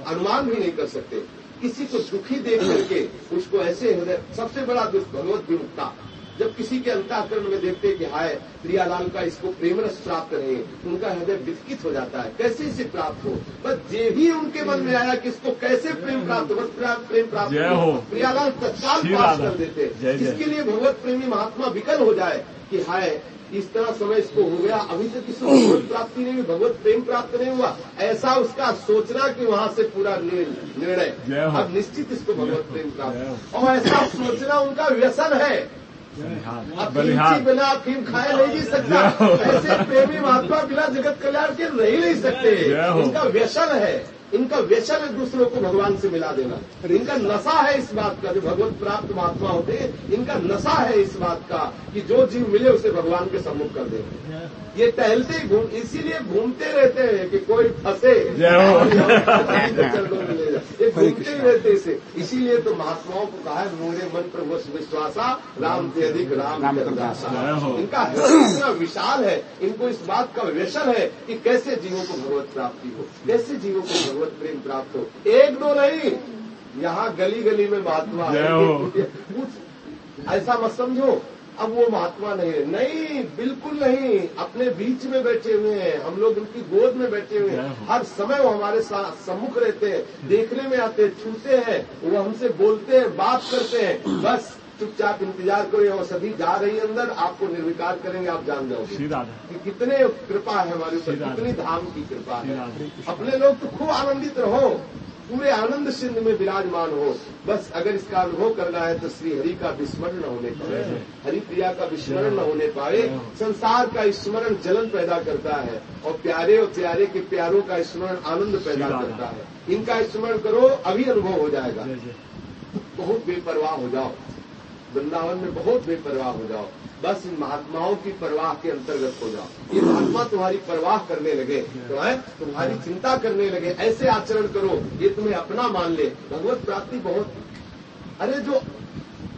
अनुमान भी नहीं कर सकते। किसी को दुखी देख करके उसको ऐसे हृदय सबसे बड़ा दुष्ट भगवत विमुक्ता। जब किसी के अंताकरण में देखते हैं कि हाय प्रियालाल का इसको प्रेमरस प्राप्त नहीं उनका हृदय विस्कित हो जाता है। कैसे इसे प्राप्त हो? बस जे भी उनके मन में आया कि इसको कैसे प्रेम प्राप्त हो? बस प्रेम प्राप्त हो। प्रियालाल तत्काल पास कर देते। इसके लिए भगवत प्रेमी महात्मा विकल हो जाए कि हाय इस तरह समय इसको हो गया अभी तक इसको भगवत प्राप्ति नहीं हुई भगवत प्रेम प्राप्त नहीं हुआ। ऐसा उसका सोचना कि वहाँ से पूरा निर्णय अब निश्चित इसको भगवत प्रेम प्राप्त। और ऐसा सोचना उनका व्यसन है। बलिहार। बिना अफीम खाए नहीं जी सकता। ऐसे प्रेमी महात्मा बिना जगत कल्याण के रह ले नहीं सकते। उनका इनका व्यसन है। इनका व्यसन है दूसरों को भगवान से मिला देना। इनका नशा है इस बात का जो भगवत प्राप्त महात्मा होते इनका नशा है इस बात का कि जो जीव मिले उसे भगवान के सम्मुख कर दे। ये टहलते ही घूम इसीलिए घूमते रहते हैं कि कोई फंसे। ये घूमते ही रहते इसे। इसीलिए तो महात्माओं को कहा है मोरे मन प्रभु विश्वासा राम से अधिक राम के का। इनका इतना विशाल है इनको इस बात का व्यसन है कि कैसे जीवों को भगवत प्राप्ति हो कैसे जीवों को भगवत प्रेम प्राप्त हो। एक दो नहीं यहाँ गली गली में महात्मा है। ऐसा मत समझो अब वो महात्मा नहीं है। नहीं बिल्कुल नहीं अपने बीच में बैठे हुए हैं। हम लोग उनकी गोद में बैठे हुए हैं। हर समय वो हमारे साथ सम्मुख रहते हैं देखने में आते हैं छूते हैं वो हमसे बोलते हैं बात करते हैं बस। चुपचाप इंतज़ार करो ये औषधि जा रही है अंदर आपको निर्विकार करेंगे आप जान जाओगे। कि कितने कृपा है हमारे ऊपर कितनी धाम की कृपा है। अपने लोग तो खूब आनंदित रहो पूरे आनंद सिंध में विराजमान हो। बस अगर इसका अनुभव करना है तो श्री हरि का विस्मरण न होने पाए। हरि प्रिया का विस्मरण न होने पाए। संसार का स्मरण जलन पैदा करता है और प्यारे और प्यारे के प्यारों का स्मरण आनंद पैदा करता है। इनका स्मरण करो अभी अनुभव हो जाएगा। बहुत बेपरवाह हो जाओ। वृंदावन में बहुत बेपरवाह हो जाओ। बस इन महात्माओं की परवाह के अंतर्गत हो जाओ। ये महात्मा तुम्हारी परवाह करने लगे तो है? तुम्हारी चिंता करने लगे। ऐसे आचरण करो, ये तुम्हें अपना मान ले। भगवत प्राप्ति बहुत अरे जो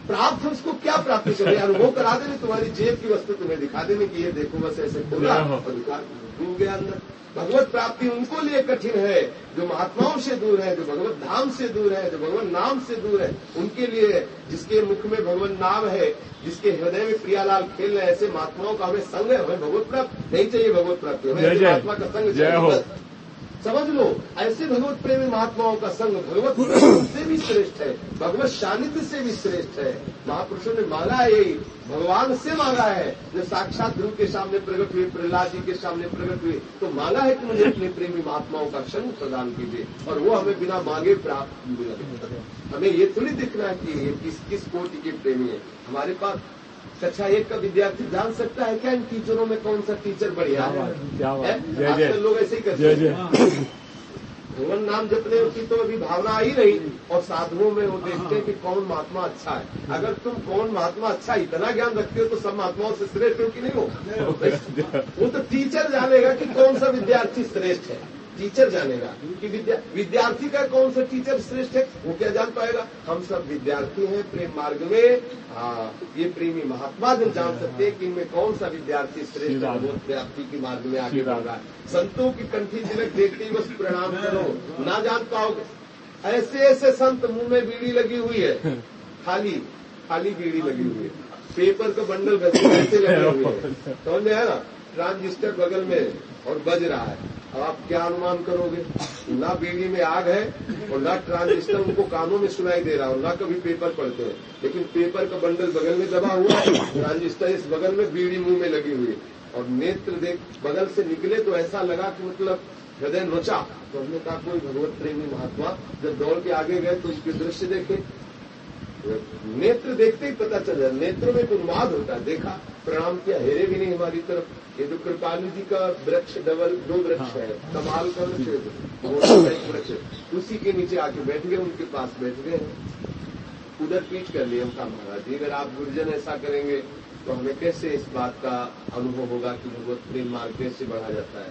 प्राप्त है उसको क्या प्राप्ति करे अनुभव करा देने तुम्हारी जेब की वस्तु तुम्हें दिखा देने की ये देखो बस ऐसे खोला। और दिखा डूब गया अंदर भगवत प्राप्ति उनको लिए कठिन है जो महात्माओं से दूर है जो भगवत धाम से दूर है जो भगवत नाम से दूर है उनके लिए जिसके मुख में भगवत नाम है जिसके हृदय में प्रियालाल खेल रहे ऐसे महात्माओं का हमें संग है हमें भगवत प्राप्त नहीं चाहिए भगवत प्राप्ति हमें। महात्मा का संग चाहिए। समझ लो ऐसे भगवत प्रेमी महात्माओं का संग भगवत से भी श्रेष्ठ है भगवत सानिध्य से भी श्रेष्ठ है। महापुरुषों ने मांगा है यही भगवान से मांगा है। जब साक्षात ध्रुव के सामने प्रकट हुए प्रहलाद जी के सामने प्रकट हुए तो मांगा है कि मुझे अपने प्रेमी महात्माओं का संग प्रदान कीजिए और वो हमें बिना मांगे प्राप्त हमें ये थोड़ी दिखना है कि ये किस किस कोटि के प्रेमी है। हमारे पास कक्षा एक का विद्यार्थी जान सकता है क्या इन टीचरों में कौन सा टीचर बढ़िया है? आजकल लोग ऐसे ही करते हैं। भगवान नाम जपने की तो अभी भावना आई रही और साधुओं में वो देखते हैं कि कौन महात्मा अच्छा है। अगर तुम कौन महात्मा अच्छा इतना ज्ञान रखते हो तो सब महात्माओं से श्रेष्ठ हो कि नहीं हो? वो तो टीचर जानेगा कि कौन सा विद्यार्थी श्रेष्ठ है। टीचर जानेगा। कि विद्या विद्यार्थी का कौन सा टीचर श्रेष्ठ है वो क्या जान पाएगा? हम सब विद्यार्थी हैं प्रेम मार्ग में। हाँ ये प्रेमी महात्मा जब जान सकते हैं कि इनमें कौन सा विद्यार्थी श्रेष्ठ है वो विद्यार्थी के मार्ग में आगे बढ़। रहा है संतों की कंठी तिलक देखते ही बस प्रणाम करो। ना जान पाओगे। ऐसे ऐसे संत मुँह में बीड़ी लगी हुई है। खाली खाली बीड़ी लगी हुई है। पेपर का बंडल वैसे लगे हुए हैं। समझ में आया ना? ट्रांजिस्टर बगल में और बज रहा है। अब आप क्या अनुमान करोगे? ना बीड़ी में आग है और ना ट्रांजिस्टर उनको कानों में सुनाई दे रहा और ना कभी पेपर पढ़ते हैं। लेकिन पेपर का बंडल बगल में दबा हुआ है, ट्रांजिस्टर इस बगल में बीड़ी मुँह में लगी हुई और नेत्र देख, बगल से निकले तो ऐसा लगा कि मतलब हृदय नोचा तो हमने कहा, कोई भगवत प्रेमी महात्मा जब दौड़ के आगे गए तो उसके दृश्य देखे। नेत्र देखते ही पता चल जाए नेत्र में एक उन्माद होता है देखा। प्रणाम किया हेरे भी नहीं हमारी तरफ़। ये तो कृपालु जी का वृक्ष डबल दो वृक्ष है। कमाल का वृक्ष है एक वृक्ष उसी के नीचे आके बैठ गए उनके पास बैठ गए। उधर पीठ कर लिए उनका महाराज जी अगर आप गुरुजन ऐसा करेंगे तो हमें कैसे इस बात का अनुभव होगा कि भगवत प्रेम मार्ग कैसे बढ़ा जाता है?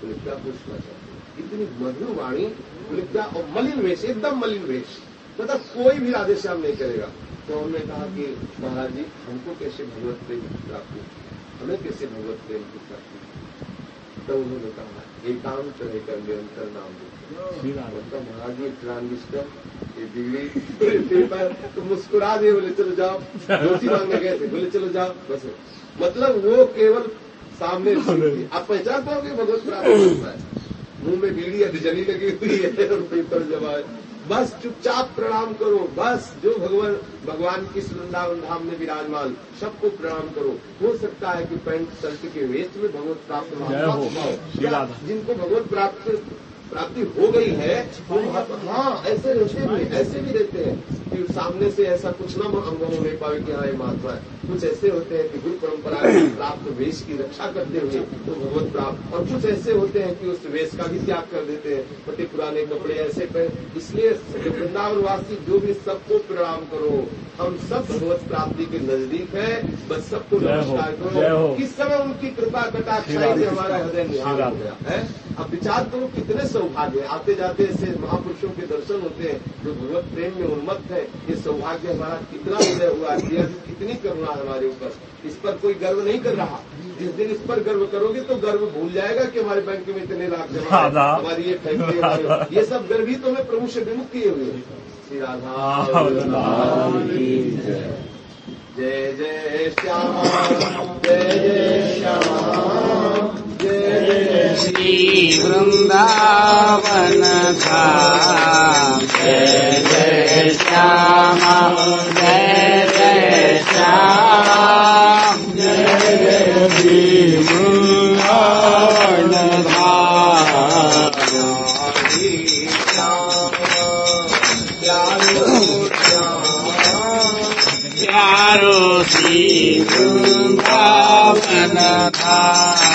बोले क्या पूछना चाहते इतनी मधुर वाणी और मलिन वेश एकदम मलिन वेश। मतलब कोई भी आदेश हम नहीं करेगा। तो हमने कहा कि महाराज जी हमको कैसे भगवत प्रेम की प्राप्ति हमें कैसे भगवत प्रेम की प्राप्ति तो उन्होंने कहा एकांत रहकर निरंतर नाम श्री राधे महाराज जी ट्रांजिस्टर ये बिगड़ी पेपर तो मुस्कुरा दिए बोले चलो जाओ। रोटी मांगने गए थे बोले चलो जाओ। बस मतलब वो केवल सामने आप पहचान पाओगे भगवत प्राप्त होता है। मुँह में बीड़ी या जली लगी हुई है और पेपर जमा बस चुपचाप प्रणाम करो बस जो भगवान भगवान की वृंदावन धाम में विराजमान सबको प्रणाम करो हो सकता है कि पैंट शर्ट के वेस्ट में भगवत प्राप्त हो। जिनको भगवत प्राप्त प्राप्ति हो गई है वो हाँ। ऐसे रहते भी ऐसे भी रहते हैं कि सामने से ऐसा कुछ ना अनुभव नहीं पावे कि हाँ ये महात्मा है। कुछ ऐसे होते हैं कि गुरु परंपरा के प्राप्त वेश की रक्षा करते हुए तो भगवत प्राप्त। और कुछ ऐसे होते हैं कि उस वेश का भी त्याग कर देते हैं फटे पुराने कपड़े ऐसे पहन। इसलिए वृंदावन वासी जो भी सबको प्रणाम करो। हम सब भगवत प्राप्ति के नज़दीक है। बस सबको नमस्कार करो। किस समय उनकी कृपा कटाक्षाई से हमारा हृदय निहाल हो गया है? अब विचार करो कितने सौभाग्य हैं। आते जाते ऐसे महापुरुषों के दर्शन होते हैं जो भगवत प्रेम में उन्मत्त है ये सौभाग्य हमारा कितना हृदय हुआ है कितनी करुणा है हमारे ऊपर। इस पर कोई गर्व नहीं कर रहा। जिस दिन इस पर गर्व करोगे तो गर्व भूल जाएगा कि हमारे बैंक में इतने लाख जमा हमारी ये फैक्ट्री ये सब गर्व ही तो हमें प्रभु से विमुक्त किए हुए श्री राधा। जय जय जय श्याम जय जय श्याम जय जय श्री वृंदावन धाम जय जय श्याम जय जय श्याम जय जय प्यारो श्री वृंदावन धाम